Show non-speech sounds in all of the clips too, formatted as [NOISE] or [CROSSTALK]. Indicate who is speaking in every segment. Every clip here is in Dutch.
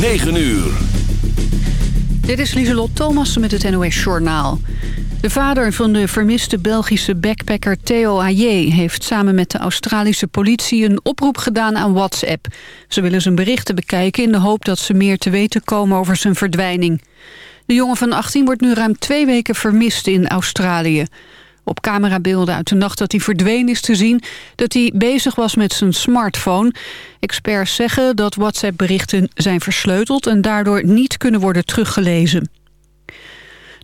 Speaker 1: 9 uur.
Speaker 2: Dit is Lieselot Thomas met het NOS Journaal. De vader van de vermiste Belgische backpacker Theo Aje... heeft samen met de Australische politie een oproep gedaan aan WhatsApp. Ze willen zijn berichten bekijken in de hoop dat ze meer te weten komen over zijn verdwijning. De jongen van 18 wordt nu ruim twee weken vermist in Australië. Op camerabeelden uit de nacht dat hij verdween is te zien... dat hij bezig was met zijn smartphone. Experts zeggen dat WhatsApp-berichten zijn versleuteld... en daardoor niet kunnen worden teruggelezen.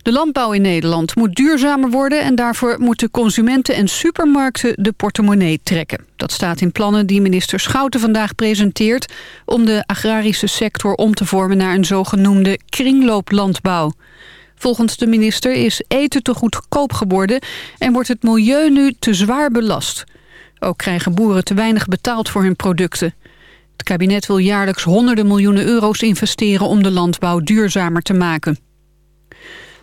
Speaker 2: De landbouw in Nederland moet duurzamer worden... en daarvoor moeten consumenten en supermarkten de portemonnee trekken. Dat staat in plannen die minister Schouten vandaag presenteert... om de agrarische sector om te vormen naar een zogenoemde kringlooplandbouw. Volgens de minister is eten te goedkoop geworden... en wordt het milieu nu te zwaar belast. Ook krijgen boeren te weinig betaald voor hun producten. Het kabinet wil jaarlijks honderden miljoenen euro's investeren... om de landbouw duurzamer te maken.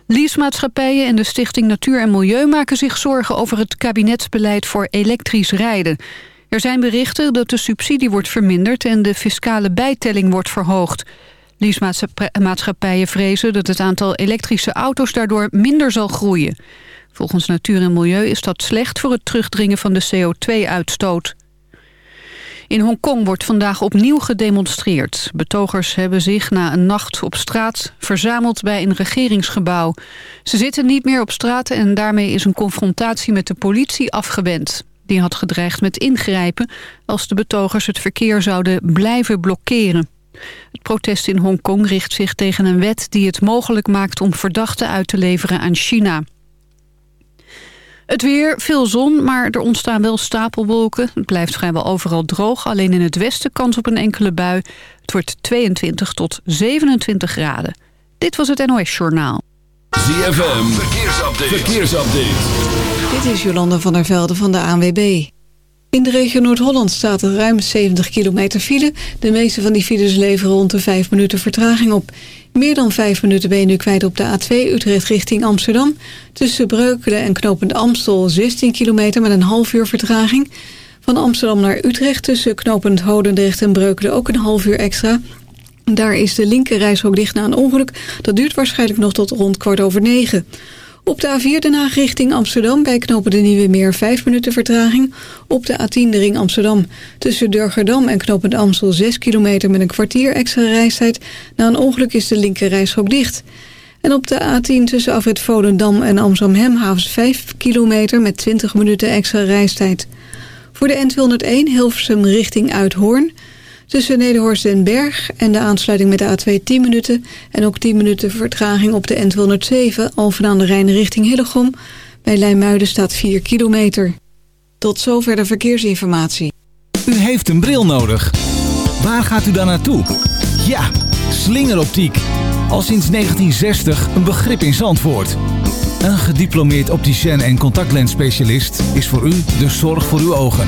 Speaker 2: Leasemaatschappijen en de Stichting Natuur en Milieu maken zich zorgen over het kabinetsbeleid voor elektrisch rijden. Er zijn berichten dat de subsidie wordt verminderd en de fiscale bijtelling wordt verhoogd. Leasemaatschappijen vrezen dat het aantal elektrische auto's daardoor minder zal groeien. Volgens Natuur en Milieu is dat slecht voor het terugdringen van de CO2-uitstoot. In Hongkong wordt vandaag opnieuw gedemonstreerd. Betogers hebben zich na een nacht op straat verzameld bij een regeringsgebouw. Ze zitten niet meer op straat en daarmee is een confrontatie met de politie afgewend. Die had gedreigd met ingrijpen als de betogers het verkeer zouden blijven blokkeren. Het protest in Hongkong richt zich tegen een wet die het mogelijk maakt om verdachten uit te leveren aan China. Het weer, veel zon, maar er ontstaan wel stapelwolken. Het blijft vrijwel overal droog, alleen in het westen kans op een enkele bui. Het wordt 22 tot 27 graden. Dit was het NOS Journaal.
Speaker 1: ZFM, verkeersupdate. verkeersupdate.
Speaker 3: Dit is Jolanda van der Velde van de ANWB. In de regio Noord-Holland staat er ruim 70 kilometer file. De meeste van die files leveren rond de 5 minuten vertraging op. Meer dan 5 minuten ben je nu kwijt op de A2 Utrecht richting Amsterdam. Tussen Breukelen en Knopend Amstel 16 kilometer met een half uur vertraging. Van Amsterdam naar Utrecht tussen Knopend Hodendrecht en Breukelen ook een half uur extra. Daar is de linker ook dicht na een ongeluk. Dat duurt waarschijnlijk nog tot rond kwart over negen. Op de A4 Den Haag richting Amsterdam bij knopen de Nieuwe Meer 5 minuten vertraging. Op de A10 de ring Amsterdam tussen Durgerdam en knopend Amstel 6 kilometer met een kwartier extra reistijd. Na een ongeluk is de linker reishok dicht. En op de A10 tussen afrit Volendam en Amsterdam havens 5 kilometer met 20 minuten extra reistijd. Voor de N201 Hilversum richting Uithoorn Tussen Nederhorst en Berg en de aansluiting met de A2 10 minuten... en ook 10 minuten vertraging op de N207 Alphen aan de Rijn richting Hillegom. Bij Leimuiden staat 4 kilometer. Tot zover de verkeersinformatie.
Speaker 4: U heeft een bril nodig. Waar gaat u dan naartoe? Ja, slingeroptiek. Al sinds 1960 een begrip in Zandvoort. Een gediplomeerd opticien en contactlensspecialist is voor u de zorg voor uw ogen.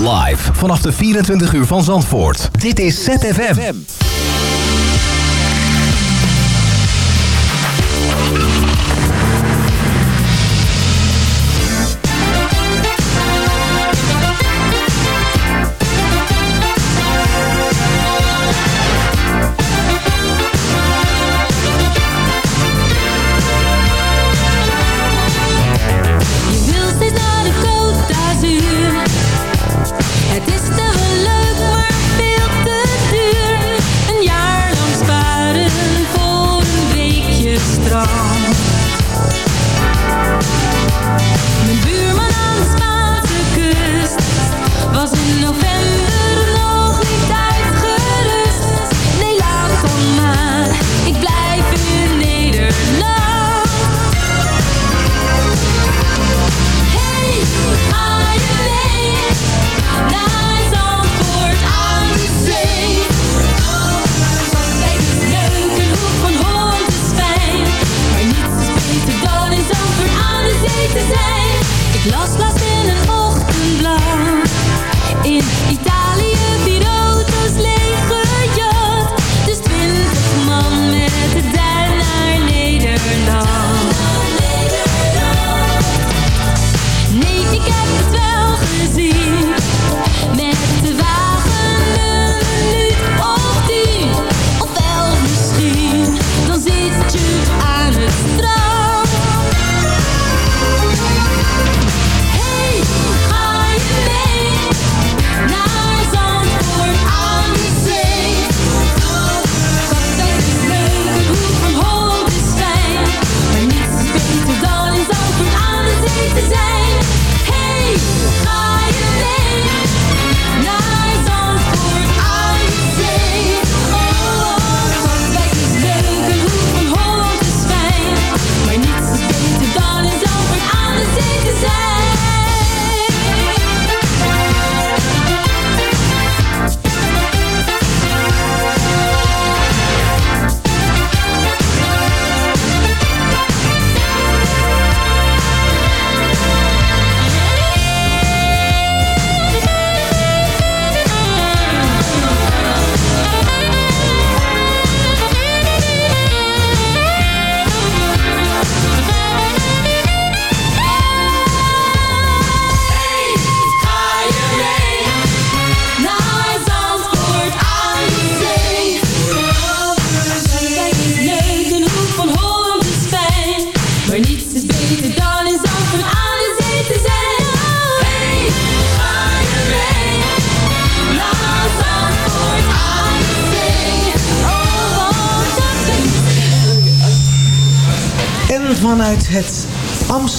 Speaker 5: Live vanaf de 24 uur van Zandvoort. Dit is ZFM.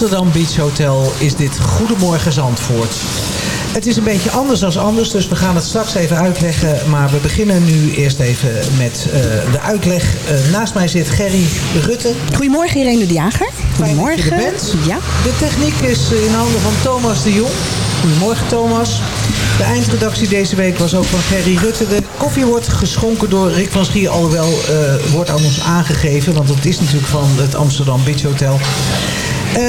Speaker 6: Amsterdam Beach Hotel is dit Goedemorgen Zandvoort. Het is een beetje anders dan anders, dus we gaan het straks even uitleggen. Maar we beginnen nu eerst even met eh, de uitleg. Eh, naast mij zit Gerry Rutte.
Speaker 7: Goedemorgen Irene de Jager. Goedemorgen.
Speaker 6: Fijn dat je er bent.
Speaker 7: Ja.
Speaker 6: De techniek is in handen van Thomas de Jong. Goedemorgen Thomas. De eindredactie deze week was ook van Gerry Rutte. De koffie wordt geschonken door Rick van Schier. Alhoewel eh, wordt aan ons aangegeven. Want het is natuurlijk van het Amsterdam Beach Hotel. Eh,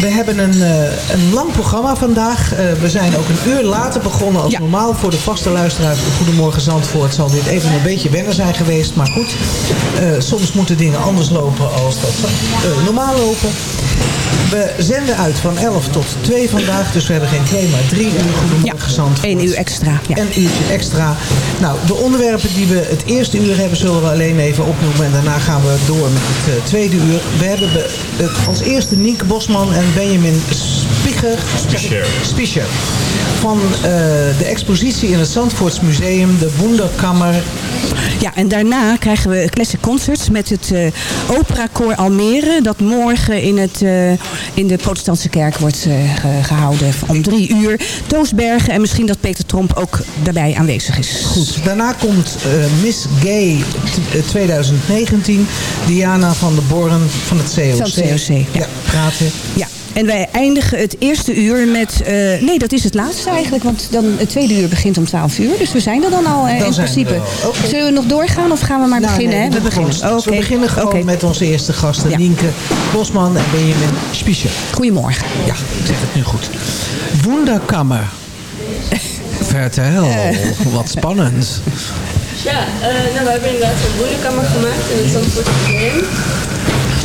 Speaker 6: we hebben een, eh, een lang programma vandaag. Eh, we zijn ook een uur later begonnen als normaal. Voor de vaste luisteraars van Goedemorgen Zandvoort zal dit even een beetje wennen zijn geweest. Maar goed, soms moeten dingen anders lopen als dat normaal lopen. We zenden uit van 11 tot 2 vandaag, dus we hebben geen 2, maar 3 uur Goedemorgen Zandvoort.
Speaker 7: Eén uur extra. Ja.
Speaker 6: Een uurtje extra. Nou, de onderwerpen die we het eerste uur hebben, zullen we alleen even opnoemen. En daarna gaan we door met het tweede uur. We hebben be- het, als eerste Nienke Bosman en Benjamin Spicher.
Speaker 8: Spicher.
Speaker 6: Spicher. Van eh, de expositie in het Zandvoorts Museum, de Wonderkammer.
Speaker 7: Ja, en daarna krijgen we Classic Concerts met het eh Operakoor Almere. Dat morgen in, het, eh, in de protestantse kerk wordt eh, ge- gehouden om drie uur. Toosbergen en misschien dat Peter Tromp ook daarbij aanwezig is.
Speaker 6: Goed, daarna komt Miss Gay t- eh, 2019. Diana van de Borren van het COC.
Speaker 7: Van het COC,
Speaker 6: ja. praten.
Speaker 7: Ja. En wij eindigen het eerste uur met... eh, nee, dat is het laatste eigenlijk. Want dan het tweede uur begint om 12 uur. Dus we zijn er dan al eh,
Speaker 6: Dan
Speaker 7: in
Speaker 6: we
Speaker 7: principe. Zullen we nog doorgaan of gaan we maar
Speaker 6: Nou,
Speaker 7: beginnen?
Speaker 6: nee,
Speaker 7: hè?
Speaker 6: we, beginnen.
Speaker 7: gewoon.
Speaker 6: we beginnen gewoon met onze eerste gasten.
Speaker 7: Ja.
Speaker 6: Nienke Bosman en Benjamin Spiesje.
Speaker 7: Goedemorgen.
Speaker 6: Ja, ik zeg het nu goed. Wonderkammer. [LAUGHS] Vertel, wat spannend.
Speaker 9: Ja, eh, nou, we hebben inderdaad een woonkamer gemaakt in het Zandvoort Museum.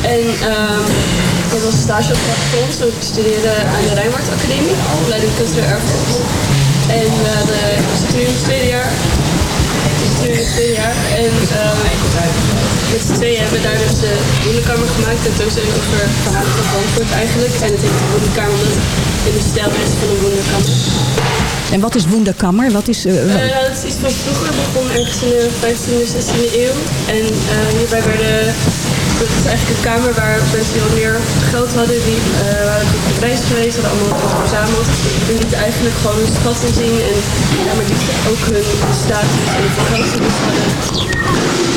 Speaker 9: En ehm dat was een stageopdracht voor ons. Ik studeerde aan de Rijnwaard Academie, opleiding cultureel erfgoed. En hadden, we zitten nu in het tweede jaar. We zitten nu in het tweede jaar. En ehm, met z'n tweeën hebben we daar dus de woonkamer gemaakt. En tentoonstelling over verhalen van Zandvoort eigenlijk. En het heet de woonkamer omdat het in de stijl is van een woonkamer.
Speaker 7: En wat is Wonderkammer? Wat is... wat-
Speaker 9: nou, dat is iets van vroeger, begon ergens in de 15e, 16e eeuw. En eh, hierbij werden, dat is eigenlijk een kamer waar mensen die wat meer geld hadden, die eh, waren op reis geweest, hadden allemaal wat verzameld. En lieten eigenlijk gewoon hun schatten zien en ja, maar die ook hun status en ze dus hadden.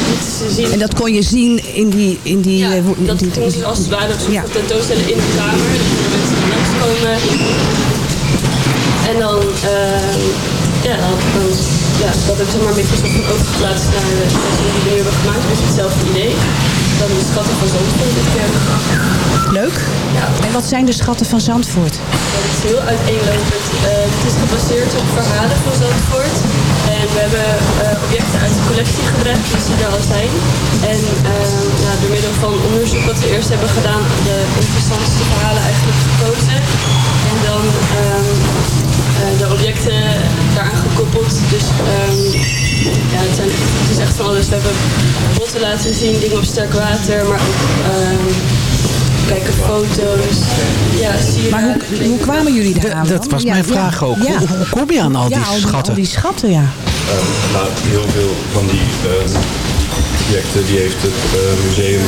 Speaker 9: lieten zien.
Speaker 7: En dat kon je zien in die... In die
Speaker 9: Ja,
Speaker 7: eh,
Speaker 9: dat
Speaker 7: die-
Speaker 9: kon ze als het ware op
Speaker 7: Ja.
Speaker 9: tentoonstellen in de kamer. Dus kunnen mensen langskomen. En dan, ehm, ja, dan, dan, ja, dat heb ik zeg maar een beetje van overgeplaatst naar de mensen die we nu hebben gemaakt. Dus hetzelfde idee. Dan de schatten van Zandvoort dit keer.
Speaker 7: Leuk.
Speaker 9: Ja.
Speaker 7: En wat zijn de schatten van Zandvoort?
Speaker 9: Dat is heel uiteenlopend. Eh, het is gebaseerd op verhalen van Zandvoort. En we hebben eh, objecten uit de collectie dus die er al zijn. En eh, ja, door middel van onderzoek wat we eerst hebben gedaan, de interessantste verhalen eigenlijk gekozen. En dan ehm, eh, de objecten daaraan gekoppeld. Dus ehm, ja, het, zijn, het is echt van alles. We hebben botten laten zien, dingen op sterk water, maar ook ehm, kijken foto's. Ja, sieraden.
Speaker 7: Maar hoe, hoe kwamen jullie daar aan?
Speaker 6: dat was mijn vraag ook. Hoe- hoe kom je aan al die
Speaker 7: ja, al
Speaker 6: schatten?
Speaker 7: Al die schatten, ja.
Speaker 8: Ehm, nou, heel veel van die objecten die heeft het eh, museum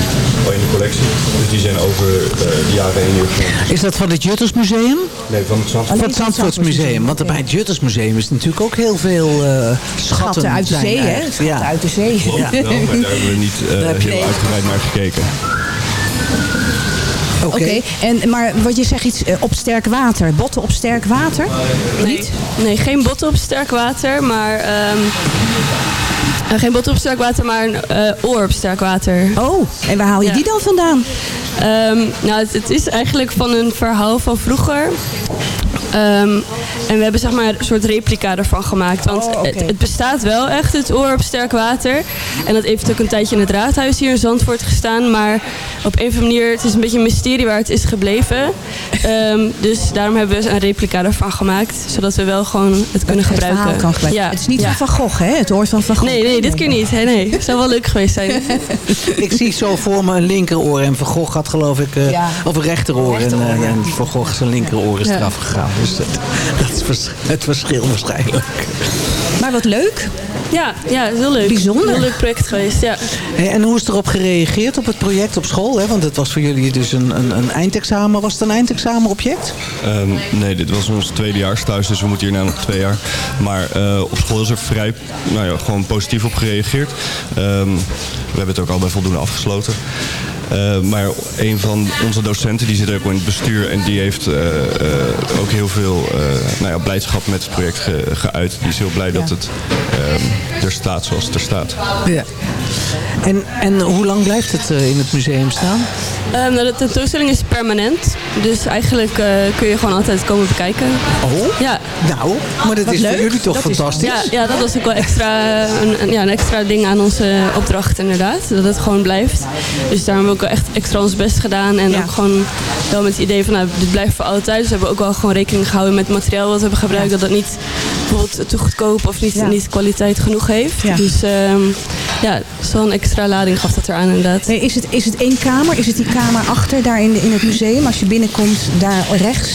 Speaker 8: al in de collectie. Dus die zijn over eh, de jaren heen hier gevonden.
Speaker 6: Is dat van het Juttersmuseum?
Speaker 8: Nee, van het Zandvoort.
Speaker 6: Van het Zandvoortsmuseum. Want bij het Juttersmuseum is natuurlijk ook heel veel eh, schatten.
Speaker 7: Schatten uit de zee, hè? Schatten uit de zee.
Speaker 8: Klopt wel, maar daar hebben we niet eh,
Speaker 6: Daar heb je-
Speaker 8: heel uitgebreid naar gekeken.
Speaker 7: Oké, en maar wat je zegt iets op sterk water, botten op sterk water?
Speaker 9: Nee, nee geen botten op sterk water, maar... ehm, eh, geen botten op sterk water, maar een eh, oor op sterk water.
Speaker 7: Oh, en waar haal je die dan vandaan?
Speaker 9: Ehm, nou, het, het is eigenlijk van een verhaal van vroeger. Ehm, en we hebben zeg maar een soort replica ervan gemaakt. Want
Speaker 7: Oh,
Speaker 9: het, het bestaat wel echt, het oor op sterk water. En dat heeft ook een tijdje in het raadhuis hier in Zandvoort gestaan. Maar op een of andere manier, het is een beetje een mysterie waar het is gebleven. Ehm, dus daarom hebben we een replica ervan gemaakt. Zodat we wel gewoon het kunnen
Speaker 7: Het
Speaker 9: gebruiken.
Speaker 7: verhaal kan gebruiken.
Speaker 9: Ja.
Speaker 7: Het is niet
Speaker 9: ja.
Speaker 7: van Van Gogh, hè? Het oor van Van Gogh.
Speaker 9: Nee, nee, dit keer niet. Nee, nee. Het zou wel leuk geweest zijn. [LAUGHS]
Speaker 6: Ik zie zo voor me een linkeroor. En Van Gogh had geloof ik... eh,
Speaker 7: Ja.
Speaker 6: Of een rechteroor. En,
Speaker 7: Rechteroor,
Speaker 6: eh,
Speaker 7: ja.
Speaker 6: en Van Gogh zijn linkeroor is
Speaker 7: Ja.
Speaker 6: eraf gegaan. Dus dat, dat is vers- het verschil waarschijnlijk.
Speaker 7: Maar wat leuk.
Speaker 9: Ja, ja, heel leuk.
Speaker 7: Bijzonder.
Speaker 9: Heel leuk project geweest, ja.
Speaker 6: Hey, en hoe is erop gereageerd op het project op school? Hè? Want het was voor jullie dus een, een, een eindexamen. Was het een eindexamenobject?
Speaker 8: Ehm, nee, dit was ons tweedejaars thuis, dus we moeten hierna nog twee jaar. Maar eh, op school is er vrij, nou ja, gewoon positief op gereageerd. Ehm, we hebben het ook al bij voldoende afgesloten. Eh, maar een van onze docenten, die zit ook in het bestuur en die heeft eh, eh, ook heel veel eh, nou ja, blijdschap met het project ge- geuit. Die is heel blij dat het ehm, er staat zoals het er staat.
Speaker 6: Ja. En, en hoe lang blijft het eh, in het museum staan?
Speaker 9: Ehm, nou, de tentoonstelling is permanent. Dus eigenlijk eh, kun je gewoon altijd komen bekijken.
Speaker 6: Oh?
Speaker 9: Ja.
Speaker 6: Nou, maar dat
Speaker 7: Wat
Speaker 6: is
Speaker 7: leuk.
Speaker 6: voor jullie toch
Speaker 7: Dat is-
Speaker 6: fantastisch?
Speaker 9: Ja, ja, dat was ook wel extra, een, een- ja, een extra ding aan onze opdracht inderdaad. Dat het gewoon blijft. Dus daar hebben we ook wel echt extra ons best gedaan. En
Speaker 7: Ja.
Speaker 9: ook gewoon wel met het idee van, nou, dit blijft voor altijd. Dus we hebben ook wel gewoon rekening gehouden met het materiaal wat we hebben gebruikt. Dat dat niet bijvoorbeeld te goedkoop of niet, niet kwaliteit genoeg heeft. Dus ehm, ja, zo'n extra lading gaf dat eraan inderdaad.
Speaker 7: Nee, is, het, is het één kamer? Is het die kamer achter daar in, de- in het museum? Als je binnenkomt, daar rechts?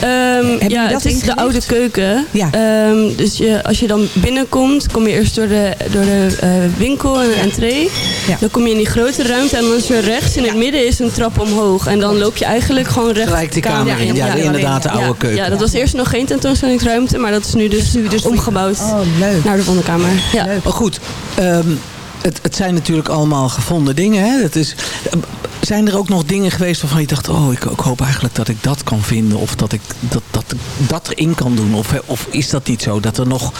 Speaker 9: Ehm, ja,
Speaker 7: dat
Speaker 9: het is de oude keuken.
Speaker 7: Ja.
Speaker 9: Ehm, dus je, als je dan binnenkomt, kom je eerst door de, door de eh, winkel en de entree. Dan kom je in die grote ruimte en dan is er rechts in het midden is een trap omhoog. En dan loop je eigenlijk gewoon recht
Speaker 6: Gelijk die kamer in. Ja, inderdaad, de oude
Speaker 9: ja,
Speaker 6: keuken.
Speaker 9: Ja, dat was eerst nog geen tentoonstellingsruimte, maar dat is nu dus, omgebouwd naar de wonderkamer. Ja.
Speaker 6: Maar goed, ehm, het, het zijn natuurlijk allemaal gevonden dingen. Hè? Het is, eh, zijn er ook nog dingen geweest waarvan je dacht... oh, ik, ik hoop eigenlijk dat ik dat kan vinden... of dat ik dat, dat, dat erin kan doen? Of, of is dat niet zo? Dat er nog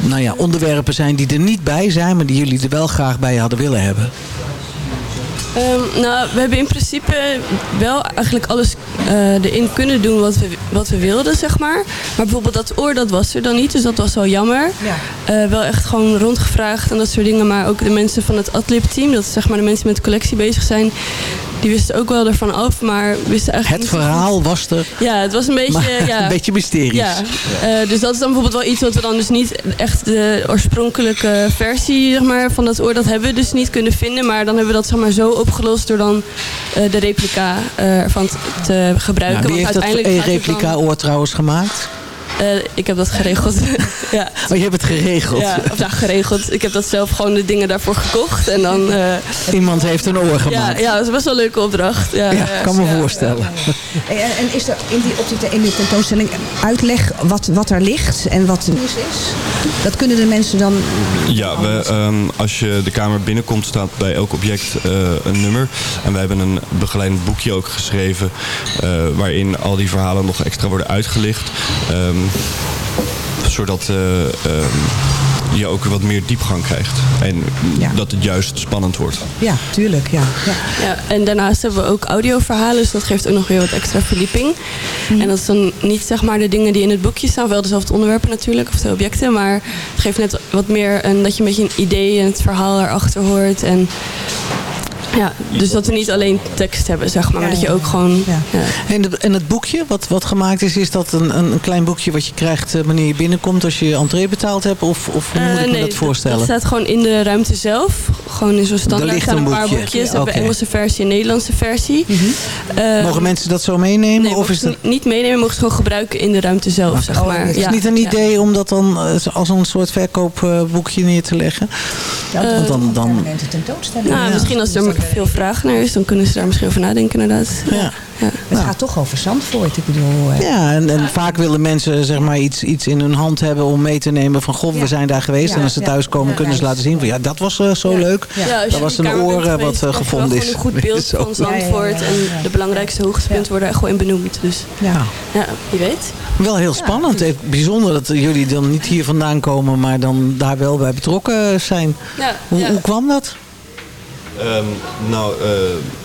Speaker 6: nou ja, onderwerpen zijn die er niet bij zijn... maar die jullie er wel graag bij hadden willen hebben?
Speaker 9: Ehm, nou, we hebben in principe wel eigenlijk alles eh, erin kunnen doen wat we, wat we wilden, zeg maar. Maar bijvoorbeeld dat oor, dat was er dan niet, dus dat was wel jammer. Eh, wel echt gewoon rondgevraagd en dat soort dingen. Maar ook de mensen van het Adlib-team, dat zeg maar de mensen met de collectie bezig zijn... die wisten ook wel ervan af, maar wisten eigenlijk
Speaker 6: Het
Speaker 9: niet
Speaker 6: verhaal was er,
Speaker 9: Ja, het was een beetje...
Speaker 6: maar [LAUGHS]
Speaker 9: ja,
Speaker 6: een beetje mysterisch.
Speaker 9: ja, eh, dus dat is dan bijvoorbeeld wel iets wat we dan dus niet echt de oorspronkelijke versie zeg maar, van dat oor, dat hebben we dus niet kunnen vinden. Maar dan hebben we dat zeg maar, zo opgelost door dan eh, de replica eh, ervan te, te gebruiken.
Speaker 6: Ja, wie
Speaker 9: Want
Speaker 6: heeft dat
Speaker 9: uiteindelijk
Speaker 6: replica-oor trouwens gemaakt?
Speaker 9: Eh, ik heb dat geregeld. [LAUGHS] ja.
Speaker 6: Oh, je hebt het geregeld?
Speaker 9: Ja, of ja, geregeld. Ik heb dat zelf gewoon de dingen daarvoor gekocht. En dan, [LAUGHS] eh,
Speaker 6: Iemand heeft een oor
Speaker 9: ja,
Speaker 6: gemaakt.
Speaker 9: ja, dat is best wel een leuke opdracht. Ja,
Speaker 6: Ja, kan me voorstellen.
Speaker 7: En, en is er in, die, op die, in die tentoonstelling uitleg wat, wat er ligt en wat de nieuws is? Dat kunnen de mensen dan...
Speaker 8: Ja, we, ehm, als je de kamer binnenkomt staat bij elk object eh, een nummer. En wij hebben een begeleidend boekje ook geschreven... eh, waarin al die verhalen nog extra worden uitgelicht. Ehm, zodat eh, ehm, je ook wat meer diepgang krijgt. En dat het juist spannend wordt.
Speaker 7: Ja, tuurlijk. Ja, ja.
Speaker 9: Ja, en daarnaast hebben we ook audioverhalen, dus dat geeft ook nog weer wat extra verdieping.
Speaker 7: Mhm.
Speaker 9: En dat is dan niet zeg maar de dingen die in het boekje staan, wel dezelfde onderwerpen natuurlijk, of de objecten, maar het geeft net wat meer een, dat je een beetje een idee en het verhaal erachter hoort. En ja, dus dat we niet alleen tekst hebben, zeg maar, maar dat je ook gewoon... Ja.
Speaker 6: En, de- en het boekje wat, wat gemaakt is, is dat een, een, klein boekje wat je krijgt eh, wanneer je binnenkomt als je entree betaald hebt? Of, of hoe moet
Speaker 9: Eh,
Speaker 6: ik me
Speaker 9: nee,
Speaker 6: dat voorstellen?
Speaker 9: Dat staat gewoon in de ruimte zelf. Gewoon in zo'n standaard
Speaker 6: ligt
Speaker 9: staan
Speaker 6: een
Speaker 9: een paar
Speaker 6: boekje.
Speaker 9: boekjes. We hebben Engelse versie en Nederlandse versie. Eh,
Speaker 6: Mogen mensen dat zo meenemen?
Speaker 9: Nee,
Speaker 6: of is
Speaker 9: ze
Speaker 6: dat...
Speaker 9: niet meenemen, mogen ze gewoon gebruiken in de ruimte zelf, zeg maar.
Speaker 6: Het is
Speaker 9: Ja.
Speaker 6: niet een
Speaker 9: Ja.
Speaker 6: idee om dat dan eh, als een soort verkoopboekje neer te leggen? Want dan, dan,
Speaker 9: Nou, misschien als er veel vraag naar is, dan kunnen ze daar misschien over nadenken inderdaad.
Speaker 6: Ja.
Speaker 7: Het gaat toch over Zandvoort, ik bedoel... eh,
Speaker 6: Ja, en, en vaak willen mensen zeg maar iets, iets in hun hand hebben om mee te nemen van goh, we zijn daar geweest.
Speaker 7: Ja,
Speaker 6: en als ze
Speaker 7: ja.
Speaker 6: thuiskomen kunnen ze laten zien van ja, dat was eh, zo leuk. Dat was een oor eh, wat gevonden is.
Speaker 9: een goed beeld [LAUGHS] van Zandvoort. En de belangrijkste hoogtepunten worden er gewoon in benoemd. Dus
Speaker 6: Ja.
Speaker 9: ja, wie weet.
Speaker 6: Wel heel spannend. Eh, Bijzonder dat jullie dan niet hier vandaan komen, maar dan daar wel bij betrokken zijn.
Speaker 9: Ja,
Speaker 6: Hoe,
Speaker 9: ja.
Speaker 6: hoe kwam dat?
Speaker 8: Ehm, nou, eh,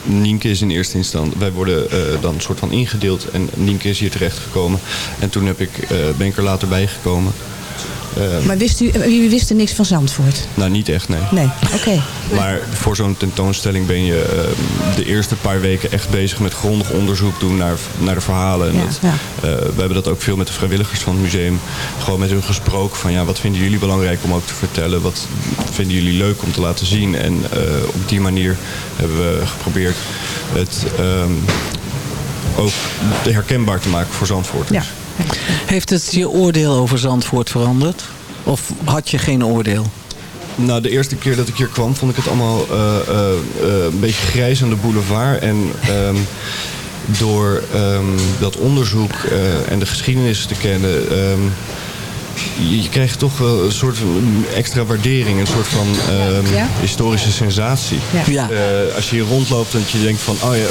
Speaker 8: Nienke is in eerste instantie... Wij worden eh, dan soort van ingedeeld. En Nienke is hier terechtgekomen. En toen heb ik, eh, ben ik er later bijgekomen. Ehm,
Speaker 7: Maar wist u, eh, jullie wisten niks van Zandvoort?
Speaker 8: nou, niet echt, nee.
Speaker 7: Nee, oké. [LAUGHS]
Speaker 8: Maar voor zo'n tentoonstelling ben je ehm, de eerste paar weken echt bezig met grondig onderzoek doen naar, naar de verhalen. En
Speaker 7: Ja,
Speaker 8: dat,
Speaker 7: ja.
Speaker 8: eh, we hebben dat ook veel met de vrijwilligers van het museum. Gewoon met hun gesproken van ja, wat vinden jullie belangrijk om ook te vertellen? Wat vinden jullie leuk om te laten zien? En eh, op die manier hebben we geprobeerd het ehm, ook herkenbaar te maken voor Zandvoort.
Speaker 7: Ja.
Speaker 6: Heeft het je oordeel over Zandvoort veranderd? Of had je geen oordeel?
Speaker 8: Nou, de eerste keer dat ik hier kwam, vond ik het allemaal eh, eh, eh, een beetje grijs aan de boulevard. En ehm, door ehm, dat onderzoek en de geschiedenis te kennen, ehm, je, je krijgt toch wel een soort extra waardering, een soort van ehm,
Speaker 7: Ja.
Speaker 8: historische sensatie.
Speaker 7: Ja.
Speaker 8: Eh, als je hier rondloopt, dat je denkt van, oh ja,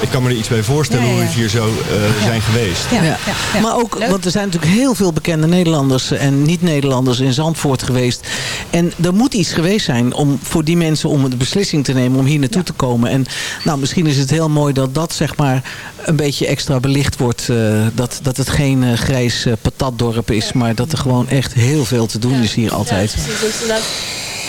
Speaker 8: ik kan me er iets bij voorstellen
Speaker 7: Ja, ja,
Speaker 8: hoe het hier zo eh, zijn geweest.
Speaker 7: Ja,
Speaker 6: Ja.
Speaker 7: ja, ja.
Speaker 6: Maar ook,
Speaker 7: Leuk.
Speaker 6: want er zijn natuurlijk heel veel bekende Nederlanders en niet-Nederlanders in Zandvoort geweest. En er moet iets geweest zijn om voor die mensen om de beslissing te nemen om hier naartoe te komen. En nou, misschien is het heel mooi dat dat zeg maar een beetje extra belicht wordt. eh, dat, dat het geen grijs patatdorp is, maar dat er gewoon echt heel veel te doen is hier altijd.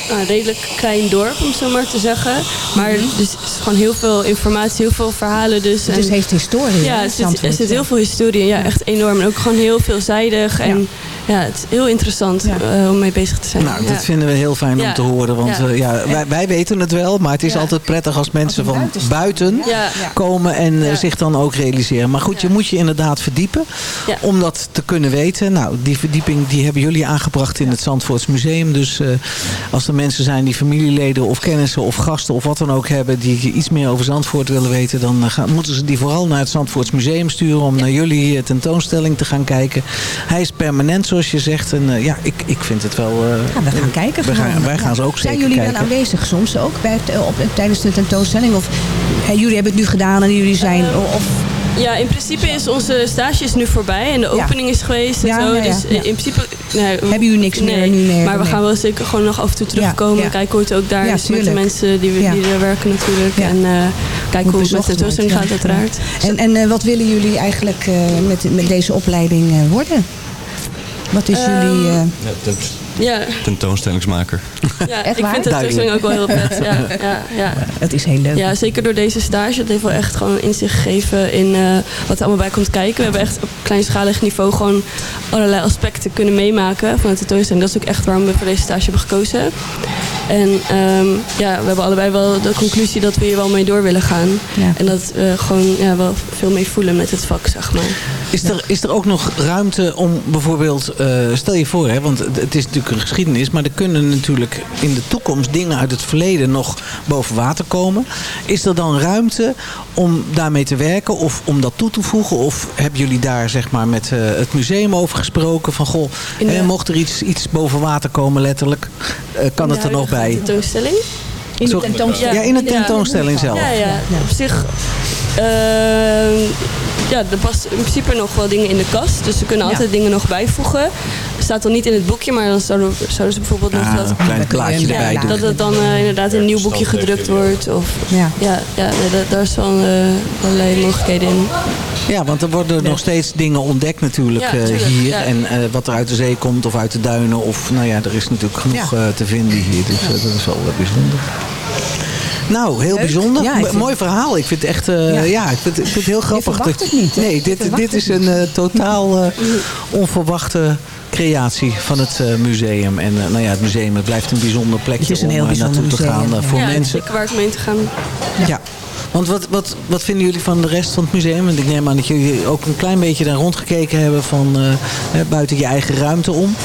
Speaker 9: Inderdaad, een redelijk klein dorp, om zo maar te zeggen. Maar dus, het is gewoon heel veel informatie, heel veel verhalen. Dus,
Speaker 7: Mhm. Het is-
Speaker 9: en-
Speaker 7: heeft historie,
Speaker 9: Ja, er zit, er
Speaker 7: Zandvoort,
Speaker 9: zit
Speaker 7: ja.
Speaker 9: heel veel historie in. Ja, echt enorm. En ook gewoon heel veelzijdig. En ja, het is heel interessant eh, om mee bezig te zijn.
Speaker 6: Nou,
Speaker 9: ja.
Speaker 6: dat vinden we heel fijn om
Speaker 9: Ja.
Speaker 6: te horen. Want
Speaker 9: Ja.
Speaker 6: eh, ja, wij, wij weten het wel, maar het is
Speaker 9: Ja.
Speaker 6: altijd prettig als mensen van
Speaker 9: buiten
Speaker 6: buiten
Speaker 9: Ja. Ja.
Speaker 6: komen en eh,
Speaker 9: Ja.
Speaker 6: zich dan ook realiseren. Maar goed, je moet je inderdaad verdiepen
Speaker 9: Ja.
Speaker 6: om dat te kunnen weten. Nou, die verdieping die hebben jullie aangebracht in het Zandvoorts Museum. Dus eh, als er mensen zijn die familieleden of kennissen of gasten of wat dan ook hebben... die iets meer over Zandvoort willen weten... dan eh, gaan, moeten ze die vooral naar het Zandvoorts Museum sturen... om naar jullie tentoonstelling te gaan kijken. Hij is permanent, zoals je zegt. En eh, ja, ik, ik vind het wel... eh,
Speaker 7: Ja, we gaan kijken.
Speaker 6: we gaan- wij gaan ze ook
Speaker 7: Zijn
Speaker 6: zeker
Speaker 7: jullie
Speaker 6: kijken.
Speaker 7: dan aanwezig soms ook bij het, op, tijdens de tentoonstelling? Of jullie hebben het nu gedaan en jullie zijn... of,
Speaker 9: Ja, in principe is onze stage is nu voorbij en de opening is geweest en zo. dus
Speaker 7: ja.
Speaker 9: in principe... Nee,
Speaker 7: Hebben jullie niks meer nu meer?
Speaker 9: Maar we gaan wel zeker gewoon nog af en toe terugkomen.
Speaker 7: Ja.
Speaker 9: Kijken hoe het ook daar is met de mensen die, we, die er werken natuurlijk. En eh, kijken hoe het met de tentoonstelling gaat uiteraard.
Speaker 7: En, en eh, wat willen jullie eigenlijk eh, met, met deze opleiding eh, worden? Wat is
Speaker 9: Ehm,
Speaker 7: jullie... eh,
Speaker 8: Ja, tent-
Speaker 9: Ja,
Speaker 8: tentoonstellingsmaker.
Speaker 9: ja
Speaker 7: Echt
Speaker 9: ik vind de tentoonstelling ook wel heel vet. Ja, ja, ja.
Speaker 7: Het is heel leuk.
Speaker 9: Ja, zeker door deze stage. Het heeft wel echt gewoon inzicht gegeven in eh, wat er allemaal bij komt kijken. We hebben echt op kleinschalig niveau gewoon allerlei aspecten kunnen meemaken van de tentoonstelling. Dat is ook echt waarom we voor deze stage hebben gekozen. En ehm, ja, we hebben allebei wel de conclusie dat we hier wel mee door willen gaan.
Speaker 7: Ja.
Speaker 9: En dat we gewoon ja, wel veel mee voelen met het vak, zeg maar.
Speaker 6: Is er, is er ook nog ruimte om bijvoorbeeld, eh, stel je voor, hè, want het is natuurlijk een geschiedenis, maar er kunnen natuurlijk in de toekomst dingen uit het verleden nog boven water komen. Is er dan ruimte om daarmee te werken of om dat toe te voegen? Of hebben jullie daar zeg maar met eh, het museum over gesproken van goh,
Speaker 9: In de-
Speaker 6: hè, mocht er iets, iets boven water komen letterlijk, eh, kan het er nog bij?
Speaker 9: Tentoonstelling?
Speaker 7: In de tentoonstelling?
Speaker 6: Ja, in de tentoonstelling zelf.
Speaker 9: Ja, ja. op zich... ehm, ja, er past in principe nog wel dingen in de kast. Dus ze kunnen altijd dingen nog bijvoegen. Staat dan niet in het boekje, maar dan zouden, zouden ze bijvoorbeeld nog
Speaker 6: Ah,
Speaker 9: dat...
Speaker 6: een klein plaatje erbij
Speaker 9: ja,
Speaker 6: doen.
Speaker 9: Dat het dan eh, inderdaad in een nieuw boekje gedrukt wordt. Of,
Speaker 7: ja,
Speaker 9: ja, ja nee, daar- daar is wel eh, allerlei mogelijkheden in.
Speaker 6: Ja, want er worden nog steeds dingen ontdekt natuurlijk
Speaker 9: Ja,
Speaker 6: eh, hier.
Speaker 9: ja.
Speaker 6: En eh, wat er uit de zee komt of uit de duinen. Of nou ja, er is natuurlijk genoeg te vinden hier. Dus dat is wel bijzonder. Nou, heel
Speaker 7: Leuk.
Speaker 6: bijzonder.
Speaker 7: Ja, vind-
Speaker 6: Mooi verhaal. Ik vind het echt, eh,
Speaker 7: Ja.
Speaker 6: ja. ik, vind, ik vind het heel grappig.
Speaker 7: verwacht
Speaker 6: dat-
Speaker 7: het niet, hè?
Speaker 6: Nee, dit, dit is een eh, totaal eh, onverwachte creatie van het eh, museum. En nou ja, het museum het blijft een bijzonder plekje
Speaker 7: Het is een
Speaker 6: om
Speaker 7: heel bijzonder
Speaker 6: naartoe te gaan
Speaker 7: ja.
Speaker 6: voor
Speaker 9: ja,
Speaker 6: mensen.
Speaker 9: zeker waar het om heen te gaan.
Speaker 6: Ja. Want wat, wat, wat vinden jullie van de rest van het museum? Want ik neem aan dat jullie ook een klein beetje daar rondgekeken hebben van eh, hè, buiten je eigen ruimte om.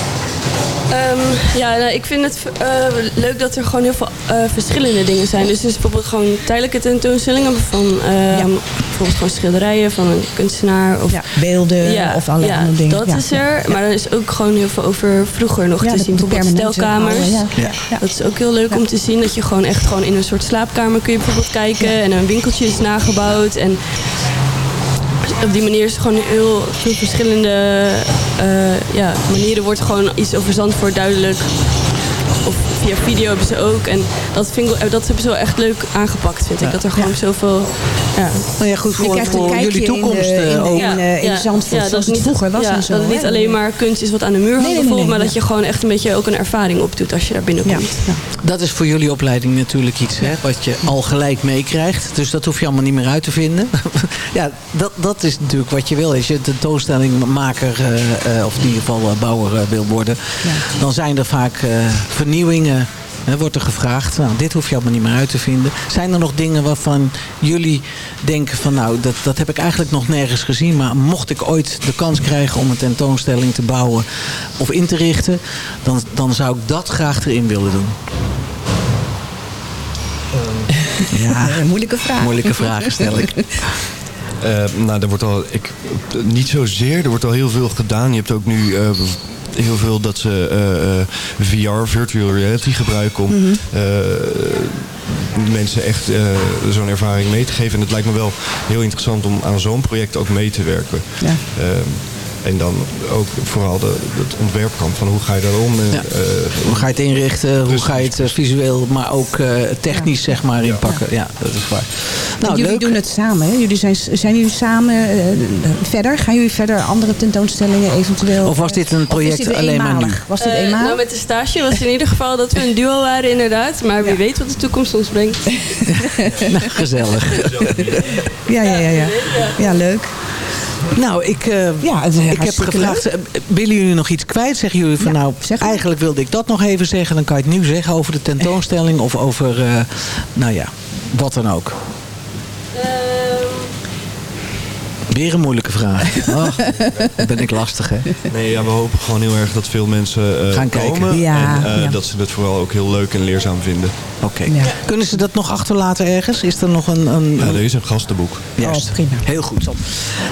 Speaker 9: Ehm, ja, nou, ik vind het eh, leuk dat er gewoon heel veel eh, verschillende dingen zijn. Dus er is bijvoorbeeld gewoon tijdelijke tentoonstellingen van ehm, bijvoorbeeld gewoon schilderijen van een kunstenaar. Of,
Speaker 7: Ja, beelden of allerlei
Speaker 9: ja,
Speaker 7: andere dingen.
Speaker 9: dat
Speaker 7: Ja,
Speaker 9: is
Speaker 7: ja,
Speaker 9: er. Maar er is ook gewoon heel veel over vroeger nog
Speaker 7: Ja,
Speaker 9: te zien. Bijvoorbeeld
Speaker 7: permanente
Speaker 9: stelkamers.
Speaker 7: oude, ja.
Speaker 6: Ja.
Speaker 9: Dat is ook heel leuk om te zien. Dat je gewoon echt gewoon in een soort slaapkamer kun je bijvoorbeeld kijken. En een winkeltje is nagebouwd. En op die manier is er gewoon heel veel verschillende eh, ja, manieren wordt gewoon iets over Zandvoort duidelijk. Via video hebben ze ook. En dat, vind ik, dat hebben ze wel echt leuk aangepakt, vind ik. Dat er gewoon zoveel... Ja.
Speaker 6: Nou ja, goed,
Speaker 7: Je
Speaker 6: voor, voor jullie
Speaker 7: in de-
Speaker 6: toekomst
Speaker 7: in de-
Speaker 6: ook.
Speaker 7: in, in Zandvoort, zoals het
Speaker 9: niet,
Speaker 7: vroeger was
Speaker 9: ja,
Speaker 7: en zo,
Speaker 9: dat het niet alleen maar kunst is wat aan de muur hangt
Speaker 7: nee, nee,
Speaker 9: bijvoorbeeld,
Speaker 7: nee,
Speaker 9: maar dat
Speaker 7: ja.
Speaker 9: je gewoon echt een beetje ook een ervaring opdoet als je daar binnenkomt.
Speaker 6: Dat is voor jullie opleiding natuurlijk iets hè, wat je al gelijk meekrijgt. Dus dat hoef je allemaal niet meer uit te vinden. [LAUGHS] ja, dat, dat is natuurlijk wat je wil. Als je tentoonstellingmaker eh, eh, of in ieder geval eh, bouwer wil worden. Dan zijn er vaak eh, vernieuwingen. hè, wordt er gevraagd. Nou, dit hoef je allemaal niet meer uit te vinden. Zijn er nog dingen waarvan jullie denken van nou, dat, dat heb ik eigenlijk nog nergens gezien. Maar mocht ik ooit de kans krijgen om een tentoonstelling te bouwen of in te richten. Dan, dan zou ik dat graag erin willen doen. Ja,
Speaker 7: moeilijke vraag.
Speaker 6: Moeilijke vragen stel ik. [LAUGHS]
Speaker 8: Eh, nou, er wordt al, ik, niet zozeer, er wordt al heel veel gedaan. Je hebt ook nu eh, heel veel dat ze eh, eh, VR, virtual reality, gebruiken om
Speaker 7: Mhm.
Speaker 8: eh, mensen echt zo'n ervaring mee te geven. En het lijkt me wel heel interessant om aan zo'n project ook mee te werken.
Speaker 7: Ja.
Speaker 8: Eh, En dan ook vooral de, het ontwerpkant van hoe ga je daar om. En,
Speaker 6: Ja.
Speaker 8: eh,
Speaker 6: Hoe ga je het inrichten? Hoe ga je het eh, visueel, maar ook eh, technisch zeg maar inpakken? Ja, dat is waar. Nou,
Speaker 7: jullie
Speaker 6: leuk.
Speaker 7: doen het samen, hè? Jullie zijn, zijn jullie samen verder? Gaan jullie verder andere tentoonstellingen eventueel?
Speaker 6: Of was dit een project
Speaker 7: dit
Speaker 6: alleen maar nu?
Speaker 7: Was dit eenmalig?
Speaker 9: nou, met de stage was in ieder geval dat we een duo waren inderdaad. Maar wie weet wat de toekomst ons brengt. [LAUGHS]
Speaker 6: Nou, gezellig.
Speaker 7: Ja, ja, ja, ja. Ja, leuk.
Speaker 6: Nou, ik, eh,
Speaker 7: Ja, het is
Speaker 6: ik heb gevraagd, eh, willen jullie nog iets kwijt? Zeggen jullie van nou, eigenlijk wilde ik dat nog even zeggen. Dan kan je het nu zeggen over de tentoonstelling of over, eh, nou ja, wat dan ook. Weer een moeilijke vraag. [LAUGHS] Oh, dan ben ik lastig, hè?
Speaker 8: Nee, ja, we hopen gewoon heel erg dat veel mensen eh,
Speaker 6: Gaan kijken.
Speaker 8: komen.
Speaker 6: Ja,
Speaker 8: en eh,
Speaker 6: ja.
Speaker 8: dat ze het vooral ook heel leuk en leerzaam vinden.
Speaker 6: Oké. Kunnen ze dat nog achterlaten ergens? Is er nog een... een
Speaker 8: Ja, er is een gastenboek.
Speaker 6: Juist.
Speaker 7: Oh, prima.
Speaker 6: Heel goed.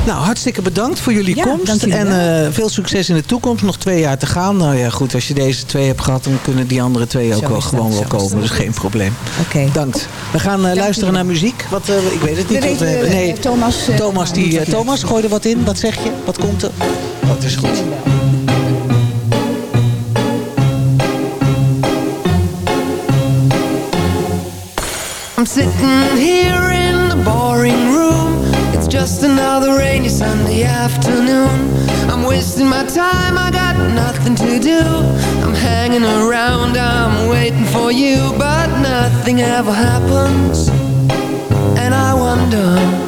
Speaker 6: Nou, hartstikke bedankt voor jullie
Speaker 7: Ja,
Speaker 6: komst.
Speaker 7: dank
Speaker 6: En eh, veel succes in de toekomst. Nog twee jaar te gaan. Nou ja, goed. Als je deze twee hebt gehad, dan kunnen die andere twee ook
Speaker 7: Zo
Speaker 6: wel gewoon wel komen. Dus geen probleem.
Speaker 7: Oké.
Speaker 6: Dankt. We gaan luisteren naar muziek. Wat, eh, ik weet het niet.
Speaker 7: Eh,
Speaker 6: Nee,
Speaker 7: Thomas,
Speaker 6: Thomas, die, Thomas, gooi er wat in. Wat zeg je? Wat komt er? Dat is goed.
Speaker 10: I'm sitting here in the boring room. It's just another rainy Sunday afternoon. I'm wasting my time, I got nothing to do. I'm hanging around, I'm waiting for you, but nothing ever happens. And I wonder.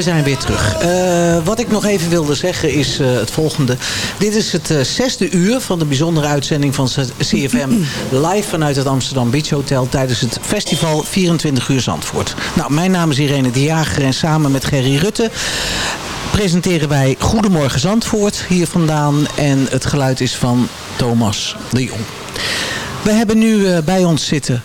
Speaker 6: We zijn weer terug. Eh, wat ik nog even wilde zeggen is eh, het volgende. Dit is het eh, zesde uur van de bijzondere uitzending van CFM [LAUGHS] live vanuit het Amsterdam Beach Hotel tijdens het festival 24 uur Zandvoort. Nou, mijn naam is Irene de Jager en samen met Gerry Rutte presenteren wij Goedemorgen Zandvoort hier vandaan en het geluid is van Thomas de Jong. We hebben nu bij ons zitten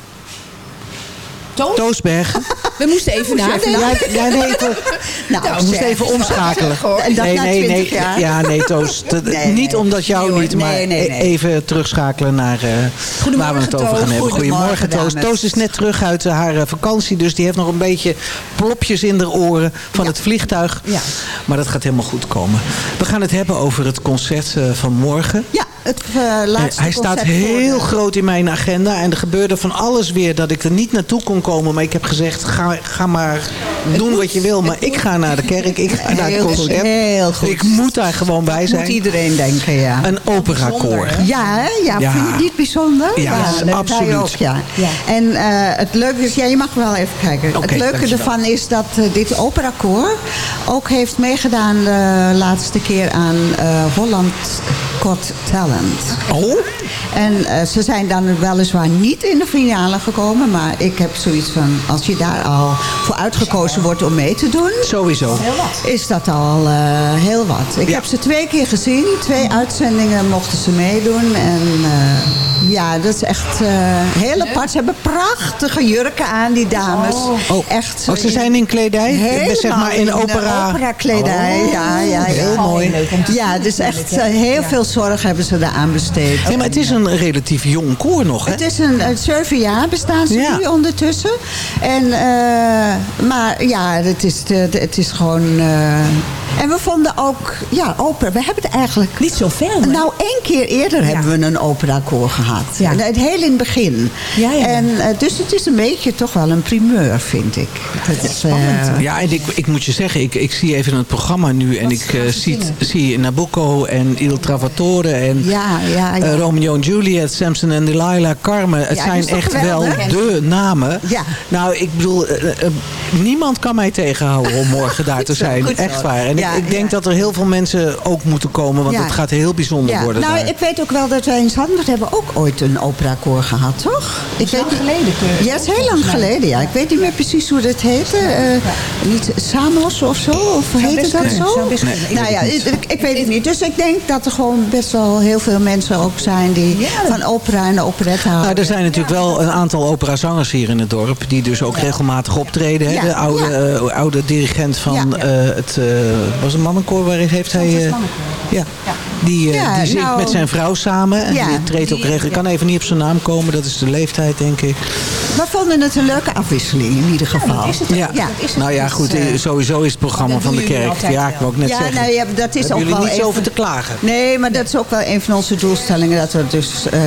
Speaker 7: Toos?
Speaker 6: Toosberg.
Speaker 7: We moesten even nadenken.
Speaker 6: ja, nee, to- [LAUGHS]
Speaker 11: Nou,
Speaker 6: we moesten even omschakelen.
Speaker 11: En dat
Speaker 6: nee,
Speaker 11: na
Speaker 6: nee,
Speaker 11: 20
Speaker 6: nee.
Speaker 11: jaar.
Speaker 6: Ja, nee, Toos. [LAUGHS]
Speaker 11: Nee,
Speaker 6: niet omdat jou niet, maar even terugschakelen naar eh, waar we het over gaan hebben.
Speaker 11: Goedemorgen,
Speaker 6: Goedemorgen, Toos. Toos is net terug uit eh, haar eh, vakantie, dus die heeft nog een beetje plopjes in de oren van het vliegtuig.
Speaker 11: Ja.
Speaker 6: Maar dat gaat helemaal goed komen. We gaan het hebben over het concert van morgen.
Speaker 11: Ja, het eh, laatste
Speaker 6: Hij staat heel groot in mijn agenda. En er gebeurde van alles weer dat ik er niet naartoe kon komen. Maar ik heb gezegd, ga, ga maar doen wat je wil. Maar ik ga naar de kerk, ik ga naar het
Speaker 11: Heel goed,
Speaker 6: concert.
Speaker 11: heel goed.
Speaker 6: Ik moet daar gewoon bij
Speaker 11: Moet
Speaker 6: zijn.
Speaker 11: iedereen denken, ja.
Speaker 6: Een operakoor.
Speaker 11: Ja, hè? ja,
Speaker 6: Ja.
Speaker 11: vind je het niet bijzonder?
Speaker 6: Ja, absoluut.
Speaker 11: Ook, ja. En eh, het leuke is, ja, je mag wel even kijken. Het leuke
Speaker 6: dankjewel.
Speaker 11: ervan is dat eh, dit operakoor ook heeft meegedaan de laatste keer aan eh, Holland Got Talent.
Speaker 6: Oh?
Speaker 11: En eh, ze zijn dan weliswaar niet in de finale gekomen. Maar ik heb zoiets van, als je daar al voor uitgekozen wordt om mee te doen.
Speaker 6: Sowieso.
Speaker 11: Is dat al eh, heel wat. Ik
Speaker 6: Ja.
Speaker 11: heb ze twee keer gezien. Twee uitzendingen mochten ze meedoen. En eh, ja, dat is echt eh, heel apart. Ze hebben prachtige jurken aan, die dames.
Speaker 6: Oh.
Speaker 11: Echt.
Speaker 6: Oh, ze zijn in kledij?
Speaker 11: Helemaal
Speaker 6: zeg maar in
Speaker 11: eh,
Speaker 6: opera.
Speaker 11: opera-kledij.
Speaker 6: Oh,
Speaker 11: ja, ja, ja.
Speaker 6: heel mooi.
Speaker 11: Ja, dus echt heel veel zorg hebben ze daar aan besteed.
Speaker 6: Nee, maar het is een relatief jong koor nog, hè?
Speaker 11: Het is een, een zeven jaar bestaan ze
Speaker 6: Ja.
Speaker 11: nu ondertussen. En, eh, maar ja, het is, het is gewoon... eh, en we vonden ook, ja, opera. We hebben het eigenlijk...
Speaker 7: Niet zo ver.
Speaker 11: Nou, één keer eerder hebben we een operakoor gehad.
Speaker 7: Ja.
Speaker 11: En Het heel in het begin.
Speaker 7: Ja, ja.
Speaker 11: En, eh, dus het is een beetje toch wel een primeur, vind ik. Dat is, eh,
Speaker 6: Ja, en ik, ik moet je zeggen, ik, ik zie even het programma nu en ik eh, zie, zie Nabucco en Il Travatore en
Speaker 11: Ja, ja, ja.
Speaker 6: Romeo en Juliet, Samson en Delilah, Carmen. Het
Speaker 11: Ja,
Speaker 6: zijn echt wel de namen.
Speaker 11: Ja.
Speaker 6: Nou, ik bedoel, niemand kan mij tegenhouden om morgen daar te [LAUGHS] zijn. Echt waar. En
Speaker 11: Ja,
Speaker 6: ik, ik denk dat er heel veel mensen ook moeten komen, want
Speaker 11: Ja.
Speaker 6: het gaat heel bijzonder
Speaker 11: ja.
Speaker 6: worden
Speaker 11: Nou,
Speaker 6: daar.
Speaker 11: ik weet ook wel dat wij in Zandvoort hebben ook ooit een operakoor gehad, toch? Ik weet geleden. Ja, het is heel lang geleden, ja. Ik weet niet meer precies hoe dat heette. Eh, niet Samos of zo? Of heette dat
Speaker 7: kunnen,
Speaker 11: zo? Nou ja,
Speaker 7: weet het
Speaker 11: ik, ik weet het niet. Dus ik denk dat er gewoon best wel heel veel mensen ook zijn die van opera en operette houden.
Speaker 6: Nou, er zijn natuurlijk wel een aantal operazangers hier in het dorp... die dus ook regelmatig optreden. Hè? De oude,
Speaker 11: ja.
Speaker 6: eh, oude dirigent van
Speaker 11: Ja.
Speaker 6: eh, het... eh, was een mannenkoor, waar heeft hij... eh, ja, die, eh,
Speaker 11: Ja,
Speaker 6: die zingt
Speaker 11: nou,
Speaker 6: met zijn vrouw samen. En die treedt ook regel. Ik kan even niet op zijn naam komen, dat is de leeftijd, denk ik.
Speaker 11: We vonden het een leuke afwisseling in ieder geval.
Speaker 6: Ja, nou ja, goed,
Speaker 11: eh,
Speaker 6: sowieso is het programma van de kerk. Ja, ik wou ook net
Speaker 11: ja,
Speaker 6: zeggen.
Speaker 11: nou ja, dat is
Speaker 6: Hebben
Speaker 11: ook
Speaker 6: jullie
Speaker 11: wel
Speaker 6: niets
Speaker 11: even-
Speaker 6: over te klagen?
Speaker 11: Nee, maar dat is ook wel een van onze doelstellingen. Dat er dus eh,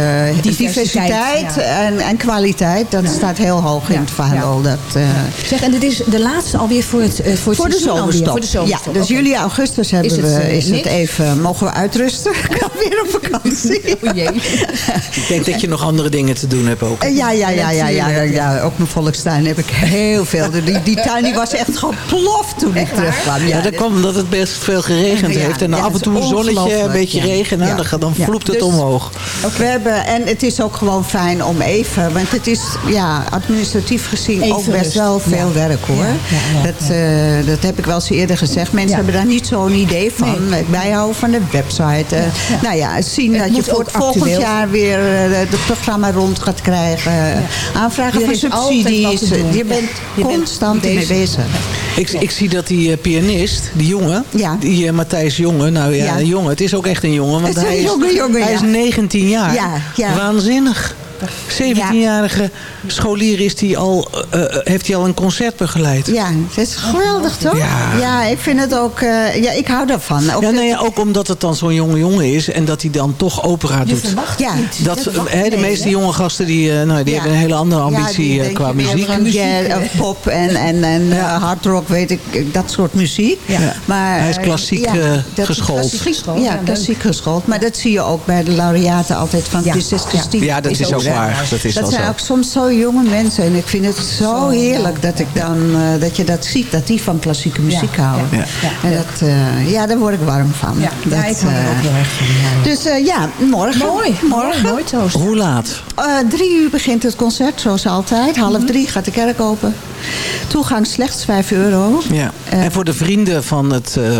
Speaker 11: diversiteit,
Speaker 7: ja.
Speaker 11: en, en kwaliteit, dat staat heel hoog in het vaandel. Dat, eh,
Speaker 7: Zeg, en dit is de laatste alweer voor het, voor het
Speaker 11: voor de zomerstop.
Speaker 7: Voor de zomerstop.
Speaker 11: Ja, dus
Speaker 7: oké.
Speaker 11: juli, augustus hebben
Speaker 7: Is het,
Speaker 11: we, is het even, mogen we uitrusten? [LAUGHS] Ik kan weer op vakantie. [LAUGHS]
Speaker 7: Oh jee.
Speaker 6: Ik denk dat je nog andere dingen te doen hebt ook.
Speaker 11: Ja, ja, ja, ja, ja, ja, ja. Ook mijn volkstuin heb ik heel veel. Die, die tuin die was echt geploft toen ik terugkwam.
Speaker 6: Ja,
Speaker 11: Ja,
Speaker 6: dat kwam omdat het best veel geregend
Speaker 11: Ja,
Speaker 6: heeft. En af en toe een zonnetje, een beetje regen. Nou,
Speaker 11: Ja.
Speaker 6: dan, dan
Speaker 11: Ja.
Speaker 6: vloept het
Speaker 11: Dus-
Speaker 6: omhoog.
Speaker 11: We hebben, en het is ook gewoon fijn om even, want het is ja, administratief gezien
Speaker 7: Even
Speaker 11: ook best
Speaker 7: rust.
Speaker 11: wel veel
Speaker 7: Ja.
Speaker 11: werk hoor.
Speaker 7: Ja, ja, ja,
Speaker 11: dat, eh, dat heb ik wel eens eerder gezegd. Mensen hebben daar niet zo'n idee van. Het bijhouden van de website. eh, Nou ja, zien
Speaker 7: Het
Speaker 11: dat je voor volgend jaar weer eh, het programma rond gaat krijgen. Aanvragen Voor subsidies. Je bent
Speaker 7: Je bent
Speaker 11: constant mee
Speaker 7: bezig.
Speaker 6: Ik, ik zie dat die eh, pianist, die jongen,
Speaker 11: Ja.
Speaker 6: die eh, Matthijs Jonge, nou ja,
Speaker 11: Ja.
Speaker 6: een jongen, het is ook echt een jongen, want
Speaker 11: is
Speaker 6: hij
Speaker 11: een
Speaker 6: is,
Speaker 11: jongen,
Speaker 6: hij is
Speaker 11: ja.
Speaker 6: 19 jaar.
Speaker 11: Ja, ja.
Speaker 6: Waanzinnig. 17-jarige scholier is die al, eh, eh, heeft hij al een concert begeleid.
Speaker 11: Ja, het is geweldig toch?
Speaker 6: Ja.
Speaker 11: ik vind het ook, eh, ja, ik hou daarvan. Ook
Speaker 6: Ja, nee, ook omdat het dan zo'n jonge jongen is en dat hij dan toch opera doet.
Speaker 11: ja,
Speaker 6: Dat,
Speaker 11: verwacht
Speaker 6: hè, de meeste
Speaker 11: hè?
Speaker 6: jonge gasten die, eh, nou, die
Speaker 11: Ja.
Speaker 6: hebben een hele andere
Speaker 11: Ja,
Speaker 6: ambitie
Speaker 11: die
Speaker 6: qua muziek.
Speaker 11: of pop en, en, en hard rock, weet ik, dat soort muziek.
Speaker 6: Ja.
Speaker 11: Maar,
Speaker 6: Hij is klassiek,
Speaker 11: ja,
Speaker 6: geschoold.
Speaker 11: klassiek geschoold.
Speaker 7: Ja,
Speaker 11: Ja, klassiek geschoold. Maar dat zie je ook bij de laureaten altijd van
Speaker 7: Ja.
Speaker 11: Christus Christine.
Speaker 6: Ja, dat is ook Dat is
Speaker 11: dat zijn
Speaker 6: zo.
Speaker 11: ook soms zo jonge mensen. En ik vind het zo heerlijk dat, ik dan, eh, dat je dat ziet. Dat die van klassieke muziek
Speaker 7: Ja,
Speaker 11: houden.
Speaker 6: ja,
Speaker 11: En dat, eh, ja, daar word ik warm van.
Speaker 7: Ja,
Speaker 11: dat,
Speaker 7: ja, ik er
Speaker 11: eh,
Speaker 7: ook heel erg van. ja.
Speaker 11: Dus eh, ja, morgen.
Speaker 7: Mooi,
Speaker 11: morgen.
Speaker 7: mooi, mooi Toos.
Speaker 6: Hoe laat?
Speaker 11: Eh, drie uur begint het concert, zoals altijd. Half drie gaat de kerk open. Toegang slechts 5 euro.
Speaker 6: Ja. en voor de vrienden van het eh,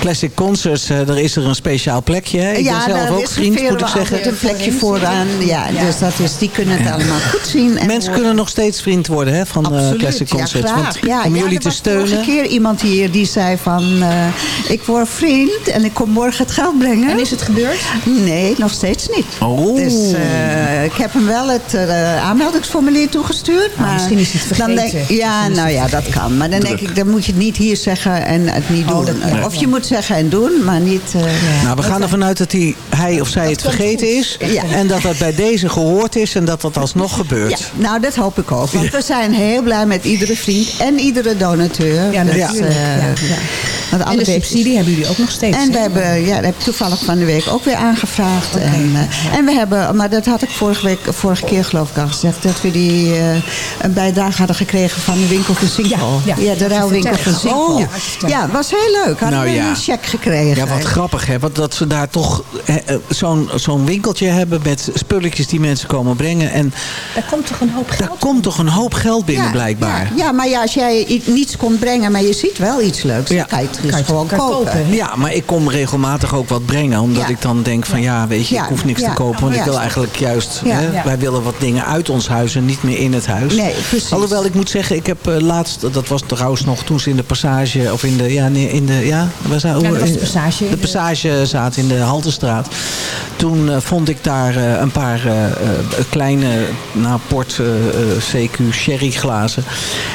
Speaker 6: Classic Concerts, eh, er is er een speciaal plekje. Hè? Ik ben zelf ook
Speaker 11: is
Speaker 6: vriend,
Speaker 11: er
Speaker 6: moet ik zeggen.
Speaker 11: altijd een plekje vooraan. Ja, dus dat is, die kunnen het allemaal goed zien. En
Speaker 6: Mensen kunnen nog steeds vriend worden hè, van eh Classic
Speaker 11: ja,
Speaker 6: Concerts.
Speaker 11: graag.
Speaker 6: Want
Speaker 11: ja,
Speaker 6: om
Speaker 11: ja,
Speaker 6: jullie
Speaker 11: er
Speaker 6: te
Speaker 11: was
Speaker 6: steunen.
Speaker 11: vorige keer iemand hier die zei van... eh, ik word vriend en ik kom morgen het geld brengen. En
Speaker 7: is het gebeurd?
Speaker 11: Nee, nog steeds niet.
Speaker 6: Oh.
Speaker 11: Dus eh, ik heb hem wel het eh, aanmeldingsformulier toegestuurd. Maar
Speaker 7: misschien is hij het
Speaker 11: dan
Speaker 7: vergeten.
Speaker 11: denk, Ja, nou ja, dat kan. Maar dan denk
Speaker 6: Druk.
Speaker 11: ik, dan moet je het niet hier zeggen en het niet doen.
Speaker 7: Oh, dat- ja.
Speaker 11: Of je moet zeggen en doen, maar niet... eh,
Speaker 6: Nou, we gaan ervan uit dat hij, hij of zij het vergeten is.
Speaker 11: Ja.
Speaker 6: En dat dat bij deze gehoord is en dat dat alsnog gebeurt.
Speaker 11: Ja, nou dat hoop ik ook. Want we zijn heel blij met iedere vriend en iedere donateur.
Speaker 7: Ja,
Speaker 11: Dat,
Speaker 7: natuurlijk.
Speaker 11: eh,
Speaker 7: En de subsidie hebben jullie ook nog steeds.
Speaker 11: En we hebben, ja, dat heb ik toevallig van de week ook weer aangevraagd. En, eh, en we hebben, maar dat had ik vorige, week, vorige keer geloof ik al gezegd, dat we die eh, een bijdrage hadden gekregen van de winkel van Zinkel.
Speaker 7: Ja, ja.
Speaker 11: de ruilwinkel van. Zinkel.
Speaker 7: Oh.
Speaker 11: Ja, was heel leuk. Hadden
Speaker 6: Nou
Speaker 11: we
Speaker 6: ja.
Speaker 11: een cheque gekregen.
Speaker 6: Ja, wat grappig hè. Want dat ze daar toch eh, zo'n zo'n winkeltje hebben met spulletjes die mensen komen brengen. En
Speaker 7: Daar komt toch een hoop geld
Speaker 6: daar komt toch een hoop geld binnen blijkbaar.
Speaker 11: Ja, maar ja, als jij niets kon brengen, maar je ziet wel iets leuks, dan kan je het dus gewoon
Speaker 7: kan
Speaker 11: kopen.
Speaker 7: kopen.
Speaker 6: Ja, maar ik kom regelmatig ook wat brengen. Omdat
Speaker 11: Ja.
Speaker 6: ik dan denk van ja, weet je,
Speaker 11: Ja,
Speaker 6: ik hoef niks
Speaker 11: ja,
Speaker 6: te kopen. Want
Speaker 11: ja.
Speaker 6: ik wil eigenlijk juist,
Speaker 11: Ja.
Speaker 6: hè,
Speaker 11: Ja.
Speaker 6: wij willen wat dingen uit ons huis en niet meer in het huis.
Speaker 11: Nee, precies.
Speaker 6: Alhoewel ik moet zeggen, ik heb eh, laatst, dat was trouwens nog toen ze in de passage, of in de, ja, nee, in de, ja, waar za-
Speaker 7: Ja, dat was de passage.
Speaker 6: De passage zaten in de Haltestraat. Toen eh, vond ik daar eh, een paar kleine, nou, port CQ sherry glazen.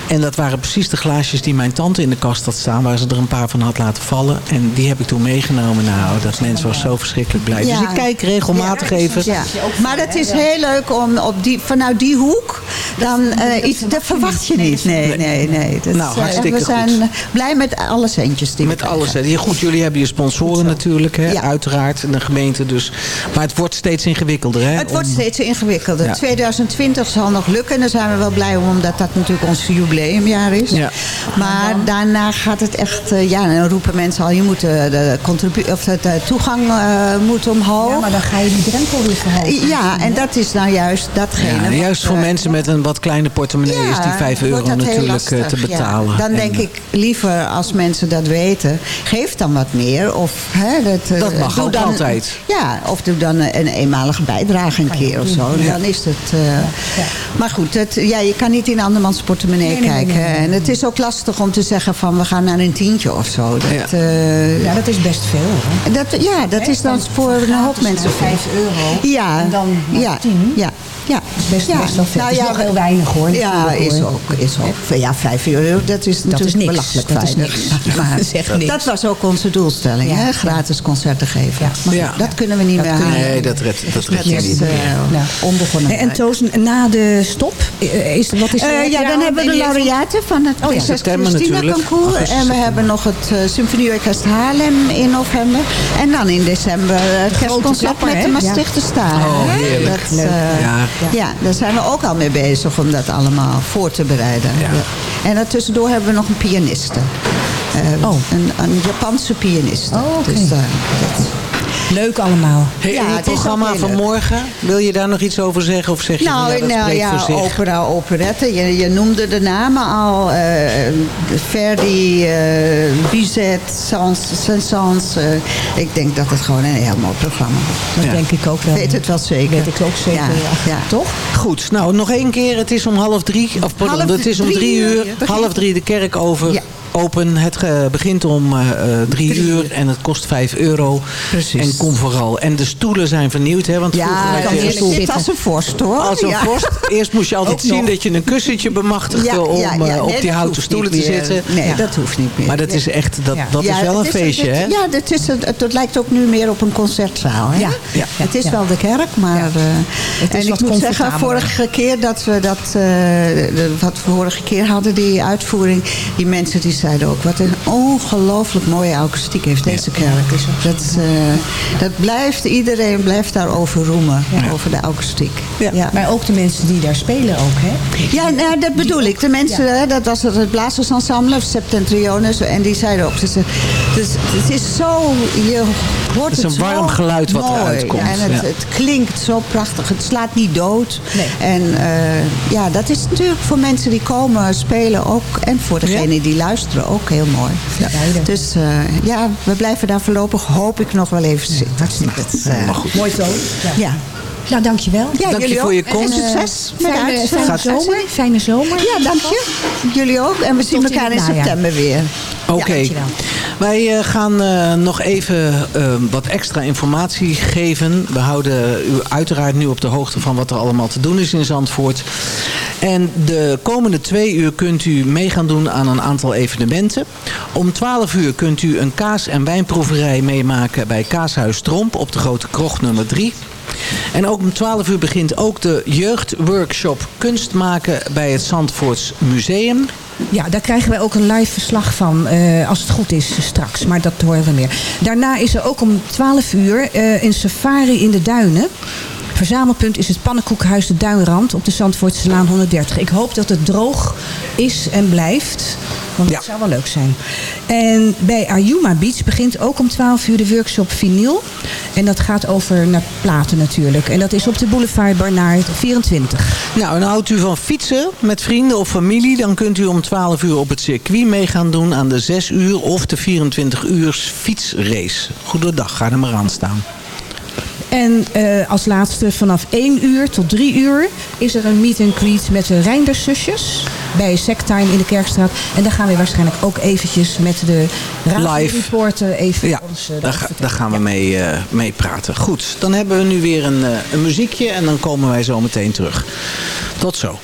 Speaker 6: En dat waren precies de glaasjes die mijn tante in de kast had staan, waar ze er een paar van had laten vallen. En die heb ik toen meegenomen. Nou, dat mens was zo verschrikkelijk blij. Dus ik kijk regelmatig even.
Speaker 11: Ja. Maar het is heel leuk om op die, vanuit die hoek, dan eh, iets, dat verwacht je niet. Nee, nee, nee. Dat,
Speaker 6: Nou,
Speaker 11: eh,
Speaker 6: hartstikke
Speaker 11: we zijn
Speaker 6: goed.
Speaker 11: blij met alle centjes die
Speaker 6: Met alles. hè. Ja, goed, jullie hebben je sponsoren natuurlijk, hè? uiteraard. En de gemeente dus. Maar het wordt steeds ingewikkelder, hè?
Speaker 11: Het wordt steeds ingewikkelder.
Speaker 6: Ja.
Speaker 11: 2020 zal nog lukken. En daar zijn we wel blij om, omdat dat natuurlijk ons jubileumjaar is.
Speaker 6: Ja.
Speaker 11: Maar daarna gaat het echt... eh, ja, dan roepen mensen al, je moet eh, de, contribu- of de, de toegang eh, moet omhoog.
Speaker 7: Ja, maar dan ga je die drempel weer verhogen.
Speaker 11: Ja, en dat is nou juist datgene.
Speaker 6: Ja,
Speaker 11: wat,
Speaker 6: juist voor
Speaker 11: eh,
Speaker 6: mensen met een wat kleine portemonnee is die 5 euro natuurlijk eh, te betalen.
Speaker 11: Dan
Speaker 6: En-
Speaker 11: denk ik liever als mensen dat weten, geef dan wat meer. Of, hè, dat,
Speaker 6: Dat mag ook
Speaker 11: dan,
Speaker 6: altijd.
Speaker 11: Ja, of doe dan een eenmalige bijdrage een keer of zo.
Speaker 6: Ja.
Speaker 11: Dan is het... eh, Maar goed, het, ja, je kan niet in andermans portemonnee
Speaker 7: Nee, nee, nee,
Speaker 11: kijken.
Speaker 7: nee, nee,
Speaker 11: En het is ook lastig om te zeggen van we gaan naar een tientje of zo. Dat,
Speaker 6: Ja.
Speaker 11: eh,
Speaker 7: Ja, dat is best veel. Hoor.
Speaker 11: dat, ja, dat is dan voor een hoop mensen veel.
Speaker 7: 5 euro.
Speaker 11: Ja,
Speaker 7: En dan nog
Speaker 11: ja,
Speaker 7: 10.
Speaker 11: ja, ja.
Speaker 7: Dat best,
Speaker 11: Ja.
Speaker 7: best wel veel.
Speaker 11: Nou ja,
Speaker 7: nog heel weinig hoor.
Speaker 11: Ja, is ook, is ook. Ja, 5 euro, dat is natuurlijk
Speaker 7: is niks.
Speaker 11: belachelijk
Speaker 7: Dat is niks.
Speaker 11: Maar [LAUGHS]
Speaker 7: Dat is echt niks.
Speaker 11: dat was ook onze doelstelling,
Speaker 7: Ja.
Speaker 11: hè? gratis concerten geven.
Speaker 7: Ja.
Speaker 11: Maar dat kunnen we niet meer halen.
Speaker 6: Nee, dat redt dat je
Speaker 11: dat is
Speaker 6: niet.
Speaker 11: eh,
Speaker 7: Ja.
Speaker 11: onbegonnen.
Speaker 7: En. Toos, na de stop, eh, is, wat is er?
Speaker 11: Eh, ja, dan hebben we de laureaten van het
Speaker 7: Oh
Speaker 11: Christina
Speaker 6: natuurlijk.
Speaker 11: concours. En we hebben nog het Symfonieorkest Haarlem in november. En dan in december het kerstconcert met de? Maastrichter Staren.
Speaker 6: Oh, heerlijk.
Speaker 11: Dat,
Speaker 6: Ja.
Speaker 11: Ja. daar zijn we ook al mee bezig om dat allemaal voor te bereiden. Ja. En daartussendoor hebben we nog een pianiste. Eh,
Speaker 7: Oh.
Speaker 11: een, een Japanse pianiste.
Speaker 7: Oh.
Speaker 11: Dus, eh, dat-
Speaker 7: Leuk allemaal.
Speaker 6: Hey,
Speaker 11: Ja,
Speaker 6: het
Speaker 11: is
Speaker 6: programma van morgen, wil je daar nog iets over zeggen? Of zeg je van,
Speaker 11: Nou,
Speaker 6: ja, dat
Speaker 11: nou ja, opera, operette. Je, je noemde de namen al. eh, Verdi, eh Bizet, Sans, Saint-Saëns. eh, ik denk dat het gewoon een heel mooi programma wordt.
Speaker 7: Dat
Speaker 6: Ja.
Speaker 7: denk ik ook wel.
Speaker 11: Ik weet het wel zeker.
Speaker 7: Weet ik ook zeker, ja.
Speaker 11: ja.
Speaker 7: Toch?
Speaker 6: Goed, nou nog één keer. Het is om half drie. Of pardon,
Speaker 11: Half
Speaker 6: het is om
Speaker 11: drie
Speaker 6: drie
Speaker 11: uur
Speaker 6: Half drie de kerk over. Open. Het eh, begint om eh, eh, drie uur en het kost vijf euro.
Speaker 11: Precies.
Speaker 6: En kom vooral. En de stoelen zijn vernieuwd, hè? Want vroeger
Speaker 11: Ja, kan
Speaker 6: je stoel
Speaker 11: zit als een vorst hoor.
Speaker 6: als een
Speaker 11: ja.
Speaker 6: vorst. Eerst moest je [LAUGHS] altijd
Speaker 11: Ook
Speaker 6: zien
Speaker 11: nog.
Speaker 6: dat je een kussentje bemachtigde om
Speaker 11: nee,
Speaker 6: op
Speaker 11: dat
Speaker 6: die houten stoelen te zitten.
Speaker 11: Nee, dat hoeft niet meer.
Speaker 6: Maar dat is echt, dat, dat is wel een
Speaker 11: is-
Speaker 6: feestje, hè?
Speaker 11: Ja, het, is, het, het lijkt ook nu meer op een concertzaal. Hè?
Speaker 7: Ja.
Speaker 11: Het is wel de kerk, maar...
Speaker 7: Het is
Speaker 11: en
Speaker 7: wat
Speaker 11: ik moet zeggen, vorige keer dat we dat... wat we vorige keer hadden, die uitvoering... Die mensen die zeiden ook... Wat een ongelooflijk mooie akoestiek heeft deze kerk. Dat, eh, dat blijft... Iedereen blijft daarover roemen. Over de akoestiek.
Speaker 6: Ja.
Speaker 7: Maar ook de mensen die daar spelen ook, hè?
Speaker 11: Ja, nou, dat bedoel ik. De mensen, hè, dat was het, het blazersensemble, Septentriones. En die zeiden ook, ze ze- dus, het is zo, je hoort
Speaker 6: Het is een warm geluid wat
Speaker 11: mooi.
Speaker 6: eruit komt,
Speaker 11: En het,
Speaker 6: ja.
Speaker 11: het klinkt zo prachtig. Het slaat niet dood.
Speaker 7: Nee.
Speaker 11: En eh, ja, dat is natuurlijk voor mensen die komen spelen ook. En voor degenen die luisteren ook heel mooi.
Speaker 7: beide.
Speaker 11: Dus eh, ja, we blijven daar voorlopig, hoop ik, nog wel even zitten. Hartstikke.
Speaker 6: Maar goed.
Speaker 7: Mooi zo.
Speaker 11: Ja.
Speaker 7: Nou, dankjewel.
Speaker 11: Ja,
Speaker 12: Dank je voor je komst.
Speaker 11: En succes met
Speaker 7: Fijne, fijne zomer. Fijne zomer.
Speaker 11: Ja, dank je. Jullie ook. En we zien
Speaker 7: Tot
Speaker 11: elkaar in september weer.
Speaker 12: Oké.
Speaker 7: dankjewel.
Speaker 12: Wij eh, gaan eh, nog even eh, wat extra informatie geven. We houden u uiteraard nu op de hoogte van wat er allemaal te doen is in Zandvoort. En de komende twee uur kunt u mee gaan doen aan een aantal evenementen. Om 12 uur kunt u een kaas- en wijnproeverij meemaken bij Kaashuis Tromp op de Grote Krocht nummer 3. En ook om 12 uur begint ook de jeugdworkshop kunst maken bij het Zandvoorts Museum.
Speaker 7: Ja, daar krijgen wij ook een live verslag van, eh, als het goed is straks. Maar dat horen we meer. Daarna is er ook om 12 uur eh, een safari in de duinen. Verzamelpunt is het pannenkoekhuis De Duinrand op de Zandvoortse Laan 130. Ik hoop dat het droog is en blijft. Want dat zou wel leuk zijn. En bij Ayuma Beach begint ook om 12 uur de workshop vinyl. En dat gaat over naar platen natuurlijk. En dat is op de boulevard Barnaert 24.
Speaker 12: Nou, en houdt u van fietsen met vrienden of familie... dan kunt u om 12 uur op het circuit mee gaan doen... aan de 6 uur of de 24 uur fietsrace. Goedendag, ga er maar aan staan.
Speaker 7: En eh, als laatste vanaf 1 uur tot 3 uur is er een meet and greet met de Reinderszusjes bij Sectime in de Kerkstraat. En daar gaan we waarschijnlijk ook eventjes met de reporter even
Speaker 12: Ja,
Speaker 7: ons... eh,
Speaker 12: daar, ga- daar gaan we mee, mee praten. Goed, dan hebben we nu weer een, een muziekje... en dan komen wij zo meteen terug. Tot zo.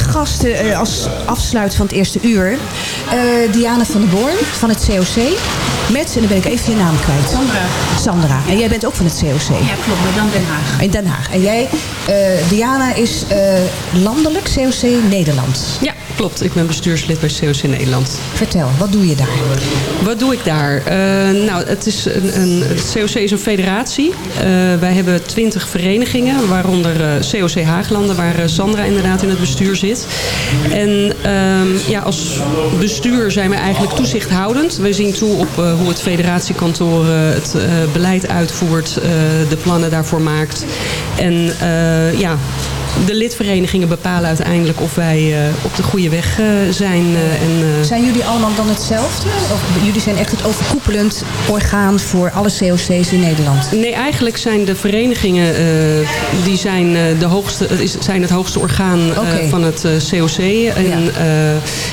Speaker 7: Gasten eh, als afsluit van het eerste uur. eh, Diana van der Born van het COC. Met, en dan ben ik even je naam kwijt.
Speaker 2: Sandra.
Speaker 7: Sandra. En jij bent ook van het COC?
Speaker 2: Ja, klopt, maar dan Den Haag.
Speaker 7: In Den Haag. En jij, eh, Diana, is eh, landelijk COC Nederland.
Speaker 13: Ja, klopt. Ik ben bestuurslid bij COC Nederland.
Speaker 7: Vertel, wat doe je daar?
Speaker 13: Wat doe ik daar? Eh, nou, het, is een, een, het COC is een federatie. Eh, wij hebben twintig verenigingen, waaronder eh, COC Haaglanden, waar Sandra inderdaad in het bestuur zit. En ehm, ja, als bestuur zijn we eigenlijk toezichthoudend. We zien toe op hoe het federatiekantoor eh, het eh, beleid uitvoert, eh, de plannen daarvoor maakt. En eh, ja, de lidverenigingen bepalen uiteindelijk of wij eh, op de goede weg eh, zijn. eh, en,
Speaker 7: Zijn jullie allemaal dan hetzelfde? Of jullie zijn echt het overkoepelend orgaan voor alle COC's in Nederland?
Speaker 13: Nee, eigenlijk zijn de verenigingen die zijn, de hoogste, is- zijn het hoogste orgaan van het COC. En ja.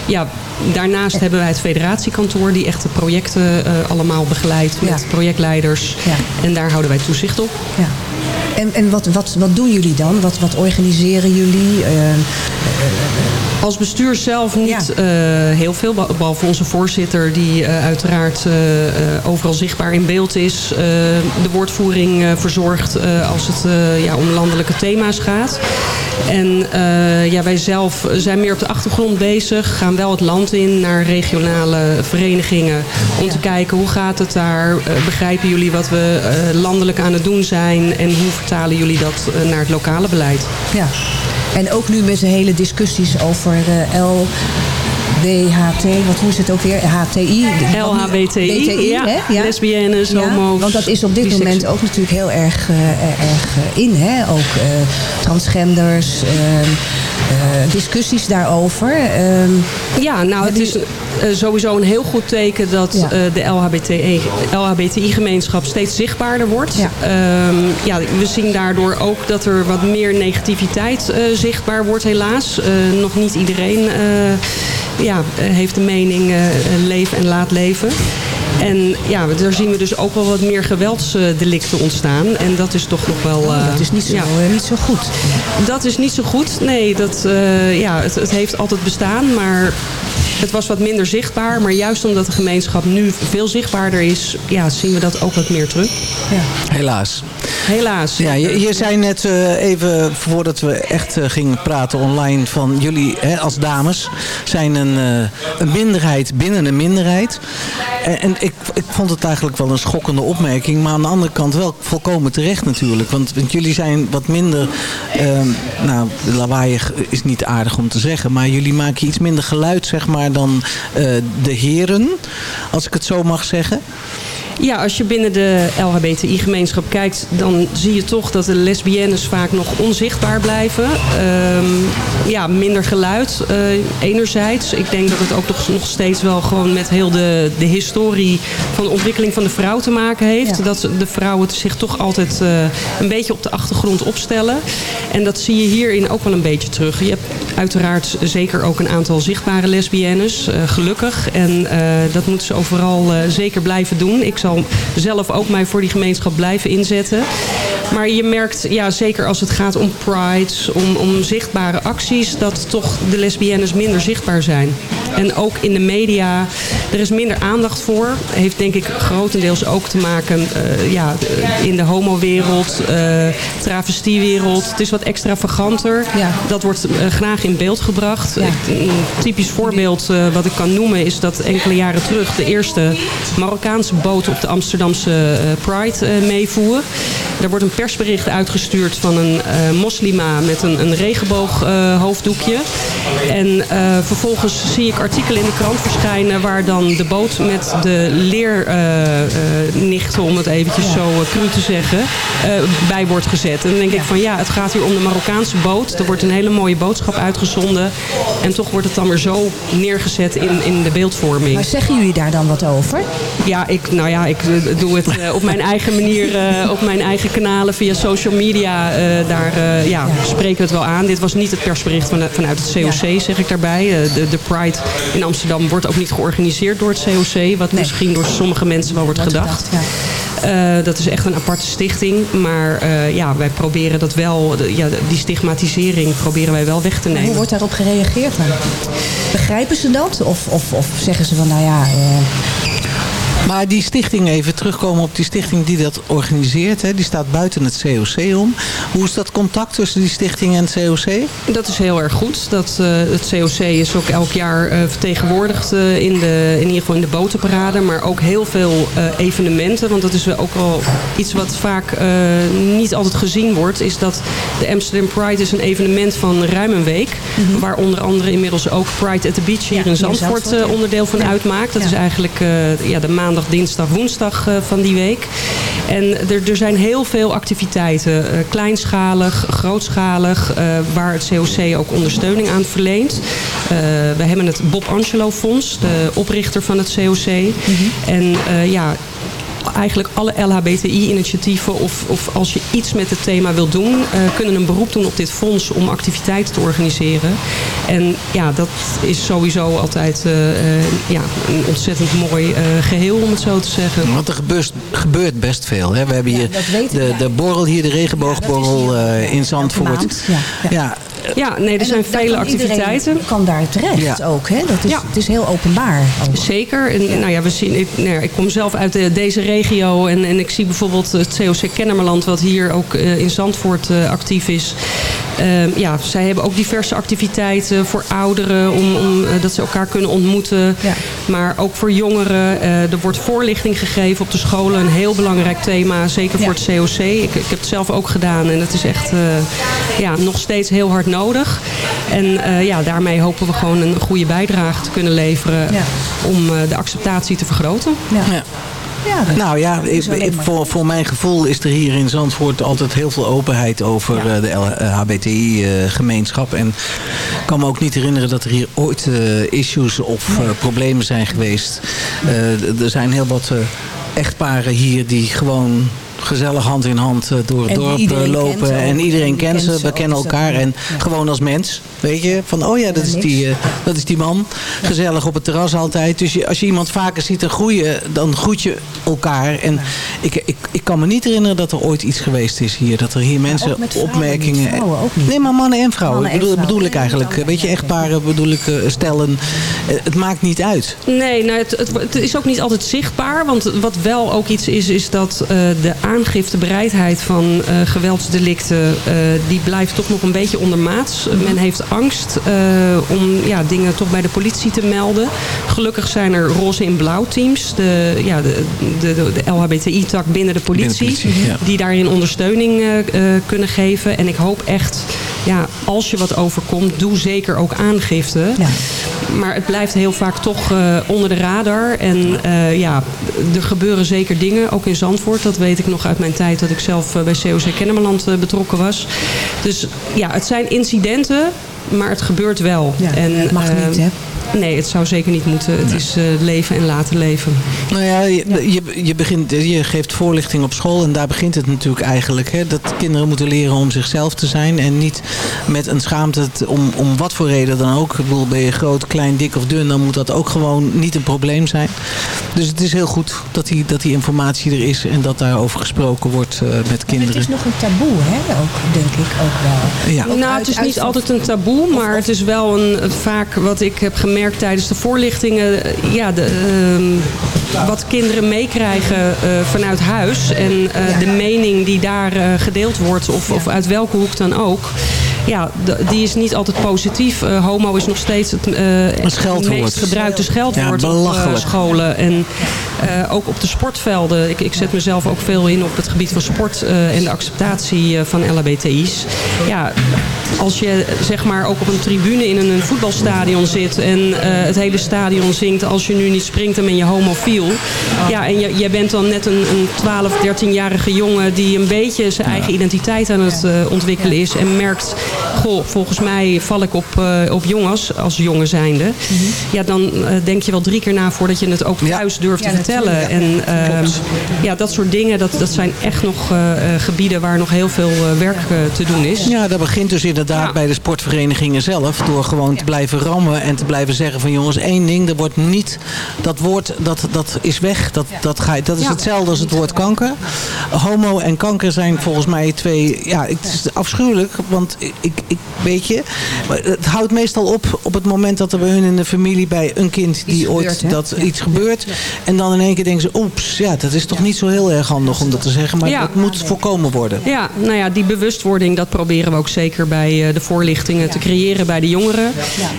Speaker 13: ja, daarnaast hebben wij het federatiekantoor die echt de projecten allemaal begeleidt met
Speaker 7: Ja.
Speaker 13: projectleiders. En daar houden wij toezicht op.
Speaker 7: Ja. En, en wat, wat, wat doen jullie dan? Wat, wat organiseren jullie? Eh,
Speaker 13: Als bestuur zelf niet eh, heel veel, be- behalve onze voorzitter die eh, uiteraard eh, overal zichtbaar in beeld is. de woordvoering verzorgt als het ja, om landelijke thema's gaat. En ja, wij zelf zijn meer op de achtergrond bezig, gaan wel het land in naar regionale verenigingen om te kijken hoe gaat het daar, begrijpen jullie wat we landelijk aan het doen zijn en hoe vertalen jullie dat naar het lokale beleid.
Speaker 7: ja. En ook nu met de hele discussies over de LBHT, wat hoe is het ook weer? HTI?
Speaker 13: LHBTI,
Speaker 7: BTI,
Speaker 13: ja.
Speaker 7: hè?
Speaker 13: Lesbiennes,
Speaker 7: Ja,
Speaker 13: homo's,
Speaker 7: Want dat is op dit moment ook natuurlijk heel erg, eh, erg eh, in. Hè? Ook eh, transgenders, eh, eh, discussies daarover. Ehm,
Speaker 13: Ja, nou het is eh, sowieso een heel goed teken dat
Speaker 7: Ja.
Speaker 13: eh, de LHBTI LHBTI-gemeenschap steeds zichtbaarder wordt. Ja. ja, we zien daardoor ook dat er wat meer negativiteit eh, zichtbaar wordt helaas. Eh, nog niet iedereen eh, ja, eh, heeft de mening eh, leven en laat leven. En ja, daar zien we dus ook wel wat meer geweldsdelicten ontstaan. En dat is toch nog wel...
Speaker 7: Oh, dat is niet zo,
Speaker 13: ja.
Speaker 7: eh, niet zo goed.
Speaker 13: Dat is niet zo goed. Nee, dat, eh, ja, het, het heeft altijd bestaan, maar het was wat minder zichtbaar. Maar juist omdat de gemeenschap nu veel zichtbaarder is, ja, zien we dat ook wat meer terug.
Speaker 14: Helaas.
Speaker 13: Helaas.
Speaker 14: Ja, je, je zei net eh, even voordat we echt eh, gingen praten online van jullie hè, als dames zijn een, eh, een minderheid binnen een minderheid. En, en ik, ik vond het eigenlijk wel een schokkende opmerking, maar aan de andere kant wel volkomen terecht natuurlijk. Want, want jullie zijn wat minder, ehm, nou lawaaiig is niet aardig om te zeggen, maar jullie maken iets minder geluid zeg maar dan eh, de heren, als ik het zo mag zeggen.
Speaker 13: Ja, als je binnen de LHBTI-gemeenschap kijkt, dan zie je toch dat de lesbiennes vaak nog onzichtbaar blijven. Ehm, ja, minder geluid eh, enerzijds. Ik denk dat het ook nog, nog steeds wel gewoon met heel de, de historie van de ontwikkeling van de vrouw te maken heeft. Dat de vrouwen zich toch altijd eh, een beetje op de achtergrond opstellen. En dat zie je hierin ook wel een beetje terug. Je hebt uiteraard zeker ook een aantal zichtbare lesbiennes, eh, gelukkig. En dat moeten ze overal zeker blijven doen. Ik zal zelf ook mij voor die gemeenschap blijven inzetten. Maar je merkt, ja, zeker als het gaat om prides, om, om zichtbare acties, dat toch de lesbiennes minder zichtbaar zijn. En ook in de media, er is minder aandacht voor. Heeft denk ik grotendeels ook te maken eh, ja, in de homowereld, eh travestiewereld. Het is wat extravaganter. Dat wordt eh, graag in beeld gebracht. Een typisch voorbeeld wat ik kan noemen is dat enkele jaren terug de eerste Marokkaanse boot op de Amsterdamse Pride meevoer. Er wordt een persbericht uitgestuurd van een moslima met een, een regenboog eh, hoofddoekje. En vervolgens zie ik artikelen in de krant verschijnen waar dan de boot met de leernichten, om het eventjes zo eh, cru te zeggen, eh, bij wordt gezet. En dan denk ik van ja, het gaat hier om de Marokkaanse boot. Er wordt een hele mooie boodschap uitgezonden. En toch wordt het dan weer zo neergezet in, in de beeldvorming.
Speaker 7: Maar zeggen jullie daar dan wat over?
Speaker 13: Ja, ik, nou ja, ik eh, doe het eh, op mijn eigen manier, eh, op mijn eigen kanalen via social media. eh, daar eh, ja, spreken we het wel aan. Dit was niet het persbericht van, vanuit het COC, zeg ik daarbij. Eh, de, de Pride in Amsterdam wordt ook niet georganiseerd door het COC. Wat misschien door sommige mensen wel wordt gedacht. Eh, dat is echt een aparte stichting. Maar eh, ja, wij proberen dat wel, de- ja, die stigmatisering proberen wij wel weg te nemen.
Speaker 7: Hoe wordt daarop gereageerd dan? Begrijpen ze dat? Of, of, of zeggen ze van, nou ja... eh,
Speaker 6: Maar die stichting, even terugkomen op die stichting die dat organiseert. Hè, die staat buiten het COC om. Hoe is dat contact tussen die stichting en het COC?
Speaker 13: Dat is heel erg goed. Dat, eh, het COC is ook elk jaar eh, vertegenwoordigd eh, in, de, in ieder geval in de botenparade. Maar ook heel veel eh, evenementen. Want dat is wel ook wel iets wat vaak eh, niet altijd gezien wordt. Is dat de Amsterdam Pride is een evenement van ruim een week. Waar onder andere inmiddels ook Pride at the Beach hier in Zandvoort
Speaker 7: Zandvoort,
Speaker 13: eh, onderdeel van uitmaakt. Dat
Speaker 7: Ja.
Speaker 13: is eigenlijk eh, ja, de maandag, dinsdag, woensdag eh, van die week. En er, er zijn heel veel activiteiten. eh, kleinschalig, grootschalig. eh, waar het COC ook ondersteuning aan verleent. We hebben het Bob Angelo Fonds. De oprichter van het COC. En eh, ja eigenlijk alle LHBTI-initiatieven of, of als je iets met het thema wilt doen, eh, kunnen een beroep doen op dit fonds om activiteiten te organiseren. En ja, dat is sowieso altijd eh, eh, ja, een ontzettend mooi eh, geheel, om het zo te zeggen.
Speaker 6: Want er gebeurt, gebeurt best veel. Hè? We hebben hier
Speaker 13: ik,
Speaker 6: de,
Speaker 13: ja.
Speaker 6: de borrel hier, de regenboogborrel eh, in Zandvoort.
Speaker 7: ja.
Speaker 6: Ja.
Speaker 13: Ja, nee, er
Speaker 7: En
Speaker 13: zijn
Speaker 7: dat- dat
Speaker 13: vele activiteiten.
Speaker 7: kan daar terecht
Speaker 13: Ja.
Speaker 7: ook. Hè? Dat is,
Speaker 13: Ja.
Speaker 7: Het is heel openbaar. ook.
Speaker 13: Zeker. En, Nou ja, we zien, ik, nou ja, ik kom zelf uit de- deze regio en, en ik zie bijvoorbeeld het COC Kennemerland, wat hier ook eh, in Zandvoort eh, actief is. Ehm, ja, zij hebben ook diverse activiteiten voor ouderen, om, om, eh, dat ze elkaar kunnen ontmoeten. Maar ook voor jongeren. Eh, er wordt voorlichting gegeven op de scholen. Een heel belangrijk thema, zeker voor het COC. Ik, ik heb het zelf ook gedaan en het is echt eh, ja, nog steeds heel hard nodig. En eh, ja, daarmee hopen we gewoon een goede bijdrage te kunnen leveren om eh, de acceptatie te vergroten.
Speaker 6: Ja. nou ja, ik- ik- voor, voor mijn gevoel is er hier in Zandvoort altijd heel veel openheid over eh, de LHBTI-gemeenschap. en ik kan me ook niet herinneren dat er hier ooit eh, issues of problemen zijn geweest. Eh, er zijn heel wat eh, echtparen hier die gewoon gezellig hand in hand eh, door het
Speaker 7: En
Speaker 6: dorp eh, lopen. en iedereen
Speaker 7: En
Speaker 6: kent ze, we kennen elkaar. En
Speaker 7: ja.
Speaker 6: gewoon als mens, weet je, van oh ja, dat, is, die, eh, dat is die man. Gezellig op het terras altijd. Dus je, als je iemand vaker ziet en groeien, dan groet je elkaar. En ik, ik, ik kan me niet herinneren dat er ooit iets geweest is hier. Dat er hier mensen
Speaker 7: ook met vrouwen
Speaker 6: opmerkingen...
Speaker 7: niet, vrouwen ook niet.
Speaker 6: Nee, maar mannen en vrouwen.
Speaker 7: Mannen en
Speaker 6: bedoel,
Speaker 7: vrouwen.
Speaker 6: bedoel ik eigenlijk. Weet je, echtparen bedoel ik stellen. Het maakt niet uit.
Speaker 13: Nee, nou, het, het, het is ook niet altijd zichtbaar. Want wat wel ook iets is, is dat eh, de aangiftebereidheid van eh, geweldsdelicten... eh, die blijft toch nog een beetje ondermaats. Men heeft angst eh, om ja, dingen toch bij de politie te melden. Gelukkig zijn er roze en blauw teams. De, ja, de, de, de, de LHBTI-tak binnen de politie.
Speaker 6: Binnen de politie, ja.
Speaker 13: Die daarin ondersteuning kunnen geven. En ik hoop echt, ja, als je wat overkomt, doe zeker ook aangifte. Maar het blijft heel vaak toch eh, onder de radar. En eh, ja, er gebeuren zeker dingen, ook in Zandvoort. Dat weet ik nog uit mijn tijd dat ik zelf eh, bij COC Kennemerland betrokken was. Dus ja, het zijn incidenten, maar het gebeurt wel. en,
Speaker 7: het mag niet, hè?
Speaker 13: Nee, het zou zeker niet moeten. Het is eh, leven en laten leven.
Speaker 6: Nou ja, je, je, je, begint, je geeft voorlichting op school en daar begint het natuurlijk eigenlijk. Hè, dat kinderen moeten leren om zichzelf te zijn en niet met een schaamte om, om wat voor reden dan ook. Ik bedoel, ben je groot, klein, dik of dun, dan moet dat ook gewoon niet een probleem zijn. Dus het is heel goed dat die, dat die informatie er is en dat daarover gesproken wordt eh, met
Speaker 7: Het
Speaker 6: kinderen.
Speaker 7: is nog een taboe, hè? Ook, denk ik ook wel.
Speaker 6: Ja.
Speaker 13: Nou, het is niet altijd een taboe, maar het is wel een, vaak wat ik heb gemerkt tijdens de voorlichtingen. eh, Ja, de, ehm, wat kinderen meekrijgen eh, vanuit huis en eh, de mening die daar gedeeld wordt, of, of uit welke hoek dan ook. Ja, die is niet altijd positief. Eh, homo is nog steeds het, eh, het meest gebruikte scheldwoord
Speaker 6: Ja,
Speaker 13: op scholen. En eh, ook op de sportvelden. Ik, ik zet mezelf ook veel in op het gebied van sport eh, en de acceptatie eh, van LHBTI's. Ja, als je zeg maar ook op een tribune in een voetbalstadion zit en eh, het hele stadion zingt als je nu niet springt dan ben je homofiel. Ja, en je, jij bent dan net een, een 12, 13-jarige jongen die een beetje zijn eigen identiteit aan het eh, ontwikkelen is en merkt, goh, volgens mij val ik op, eh, op jongens als jongen zijnde. Ja, dan eh, denk je wel drie keer na voordat je het ook thuis durft
Speaker 7: Ja,
Speaker 13: te vertellen. En ehm, ja, dat soort dingen, dat, dat zijn echt nog eh, eh, gebieden waar nog heel veel eh, werk te doen is.
Speaker 6: Ja, dat begint dus inderdaad bij de sportverenigingen zelf. Door gewoon te blijven rammen en te blijven zeggen van jongens, één ding, er wordt niet, dat woord, dat, dat is weg. Dat, dat, ga, dat is
Speaker 7: Ja.
Speaker 6: hetzelfde als het woord kanker. Homo en kanker zijn volgens mij twee, ja, het is afschuwelijk. Want ik, ik, ik weet je, maar het houdt meestal op op het moment dat er bij hun in de familie bij een kind die ooit
Speaker 7: gebeurt,
Speaker 6: dat
Speaker 7: Ja.
Speaker 6: iets gebeurt. En dan in één keer denken ze, oeps, ja, dat is toch niet zo heel erg handig om dat te zeggen. Maar
Speaker 13: Ja.
Speaker 6: dat moet voorkomen worden.
Speaker 13: Ja, nou ja, die bewustwording dat proberen we ook zeker bij eh, de voorlichtingen te creëren bij de jongeren.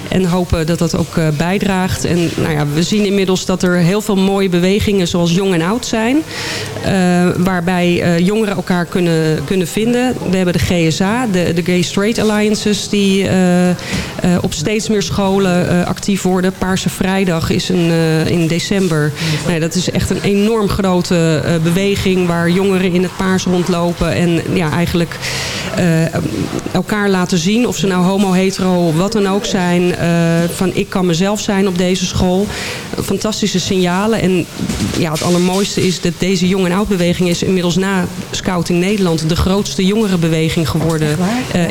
Speaker 13: En hopen dat dat ook eh, bijdraagt. En nou ja, we zien inmiddels dat er heel veel mooie bewegingen zoals jong en oud zijn. eh, waarbij eh, jongeren elkaar kunnen, kunnen vinden. We hebben de GSA, de, de Gay Straight Die eh, eh, op steeds meer scholen eh, actief worden. Paarse Vrijdag is een, in december. Dat is echt een enorm grote beweging waar jongeren in het paars rondlopen. En ja, eigenlijk elkaar laten zien. Of ze nou homo, hetero, wat dan ook zijn. van ik kan mezelf zijn op deze school. Fantastische signalen. En ja, het allermooiste is dat deze jong- en oud-beweging is inmiddels na Scouting Nederland de grootste jongerenbeweging geworden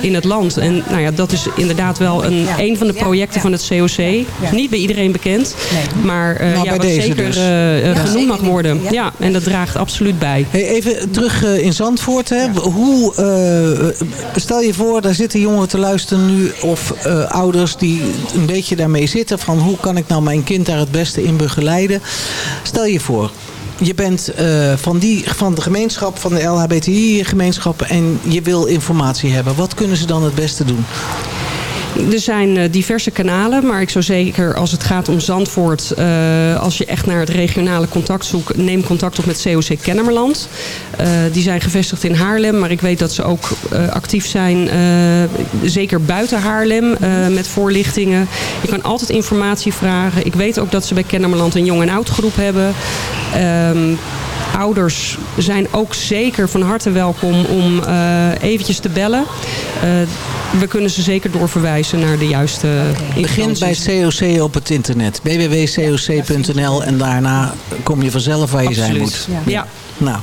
Speaker 13: in het land. En nou ja, dat is inderdaad wel een, een van de projecten van het COC. Niet bij iedereen bekend, maar eh,
Speaker 6: Nou,
Speaker 13: ja, wat zeker
Speaker 6: dus.
Speaker 13: eh,
Speaker 6: Ja.
Speaker 13: genoemd mag worden. Ja, en dat draagt absoluut bij.
Speaker 6: Hey, even terug eh, in Zandvoort. Hè. Hoe, eh, stel je voor, daar zitten jongeren te luisteren nu. Of eh, ouders die een beetje daarmee zitten. Van hoe kan ik nou mijn kind daar het beste in begeleiden. Stel je voor. Je bent eh, van, die, van de gemeenschap, van de LHBTI-gemeenschap en je wil informatie hebben. Wat kunnen ze dan het beste doen?
Speaker 13: Er zijn eh, diverse kanalen, maar ik zou zeker als het gaat om Zandvoort... eh, als je echt naar het regionale contact zoekt... neem contact op met COC Kennemerland. Eh, die zijn gevestigd in Haarlem, maar ik weet dat ze ook actief zijn... zeker buiten Haarlem met voorlichtingen. Je kan altijd informatie vragen. Ik weet ook dat ze bij Kennemerland een jong- en oud groep hebben... Ehm, ouders zijn ook zeker van harte welkom om eh, eventjes te bellen. Eh, we kunnen ze zeker doorverwijzen naar de juiste
Speaker 6: Begin bij COC op het internet. www.coc.nl en daarna kom je vanzelf waar je zijn moet.
Speaker 13: Ja. Ja.
Speaker 6: Nou,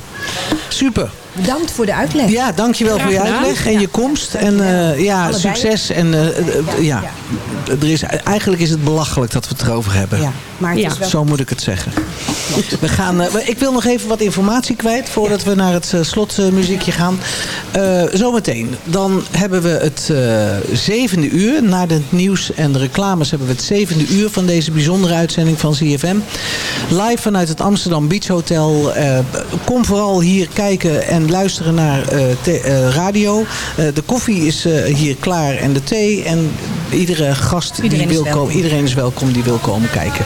Speaker 6: super.
Speaker 7: Bedankt voor de uitleg.
Speaker 6: Ja, dankjewel
Speaker 7: Graag
Speaker 6: voor je uitleg en je komst. En eh, ja,
Speaker 7: Allebei.
Speaker 6: succes. En eh, eh, ja, er is, eigenlijk is het belachelijk dat we het erover hebben.
Speaker 7: Ja, maar het is wel-
Speaker 6: Zo moet ik het zeggen. We gaan, eh, ik wil nog even wat informatie kwijt voordat we naar het slotmuziekje gaan. Eh, zometeen. Dan hebben we het eh, zevende uur. Na het nieuws en de reclames hebben we het zevende uur van deze bijzondere uitzending van CFM. Live vanuit het Amsterdam Beach Hotel. Eh, kom vooral hier kijken en luisteren naar eh, te- eh, radio. Eh, de koffie is hier klaar en de thee. En iedere gast
Speaker 7: Iedereen
Speaker 6: die wil komen, iedereen is welkom die wil komen kijken.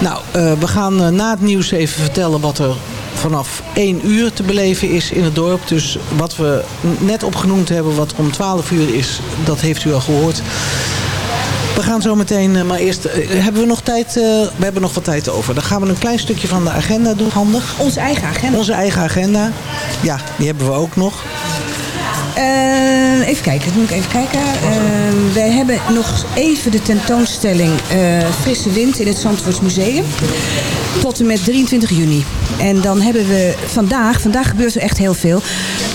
Speaker 6: Nou, we gaan na het nieuws even vertellen wat er vanaf 1 uur te beleven is in het dorp. Dus wat we net opgenoemd hebben, wat om 12 uur is, dat heeft u al gehoord. We gaan zo meteen, eh, maar eerst, eh, hebben we nog tijd? eh, we hebben nog wat tijd over. Dan gaan we een klein stukje van de agenda doen, handig.
Speaker 7: Onze eigen agenda.
Speaker 6: Onze eigen agenda. Ja, die hebben we ook nog.
Speaker 7: Even kijken, moet ik even kijken. Wij hebben nog even de tentoonstelling Frisse Wind in het Zandvoorts Museum. Tot en met 23 juni. En dan hebben we vandaag, vandaag gebeurt er echt heel veel.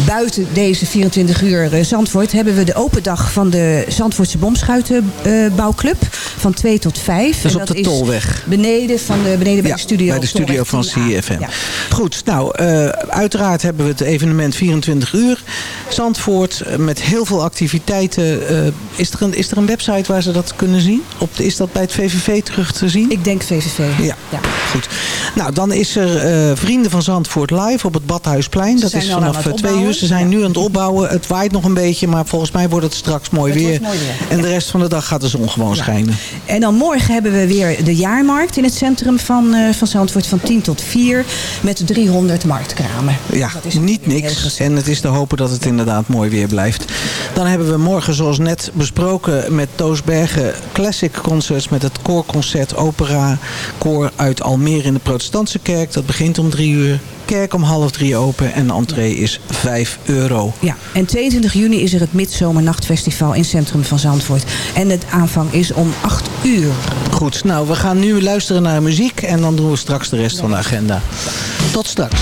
Speaker 7: Buiten deze 24 uur eh, Zandvoort hebben we de open dag van de Zandvoortse Bomschuitenbouwclub. van 2 tot 5.
Speaker 6: Dat is op de Tolweg.
Speaker 7: Beneden, van de, beneden bij
Speaker 6: Ja,
Speaker 7: de studio.
Speaker 6: Bij de studio van
Speaker 7: 10A.
Speaker 6: CFM.
Speaker 7: Ja.
Speaker 6: Goed, nou, eh, uiteraard hebben we het evenement 24 uur. Zandvoort eh, met heel veel activiteiten. Is, er een, is er een website waar ze dat kunnen zien? Op de, is dat bij het VVV terug te zien?
Speaker 7: Ik denk VVV.
Speaker 6: Ja, goed. Nou, dan is er eh, Vrienden van Zandvoort live op het Badhuisplein.
Speaker 7: Ze
Speaker 6: Dat is
Speaker 7: al
Speaker 6: vanaf eh, twee
Speaker 7: opbouwen.
Speaker 6: uur. Ze zijn nu aan het opbouwen. Het waait nog een beetje, maar volgens mij wordt het straks mooi
Speaker 7: Het
Speaker 6: weer.
Speaker 7: wordt mooi weer,
Speaker 6: En de rest van de dag gaat de zon gewoon schijnen.
Speaker 7: En dan morgen hebben we weer de jaarmarkt in het centrum van, eh, van Zandvoort van 10 tot 4 met 300 marktkramen.
Speaker 6: Ja, niet niks. En het is te hopen dat het inderdaad mooi weer blijft. Dan hebben we morgen, zoals net besproken, met Toos Bergen Classic Concerts met het koorconcert Opera Koor uit Almere in de Protestantse Kerk. Dat begint om drie uur. Kerk om half drie open en de entree is 5 euro.
Speaker 7: Ja, en 22 juni is er het Midzomernachtfestival in het centrum van Zandvoort. En het aanvang is om 8 uur.
Speaker 6: Goed, nou we gaan nu luisteren naar muziek en dan doen we straks de rest van de agenda. Tot straks.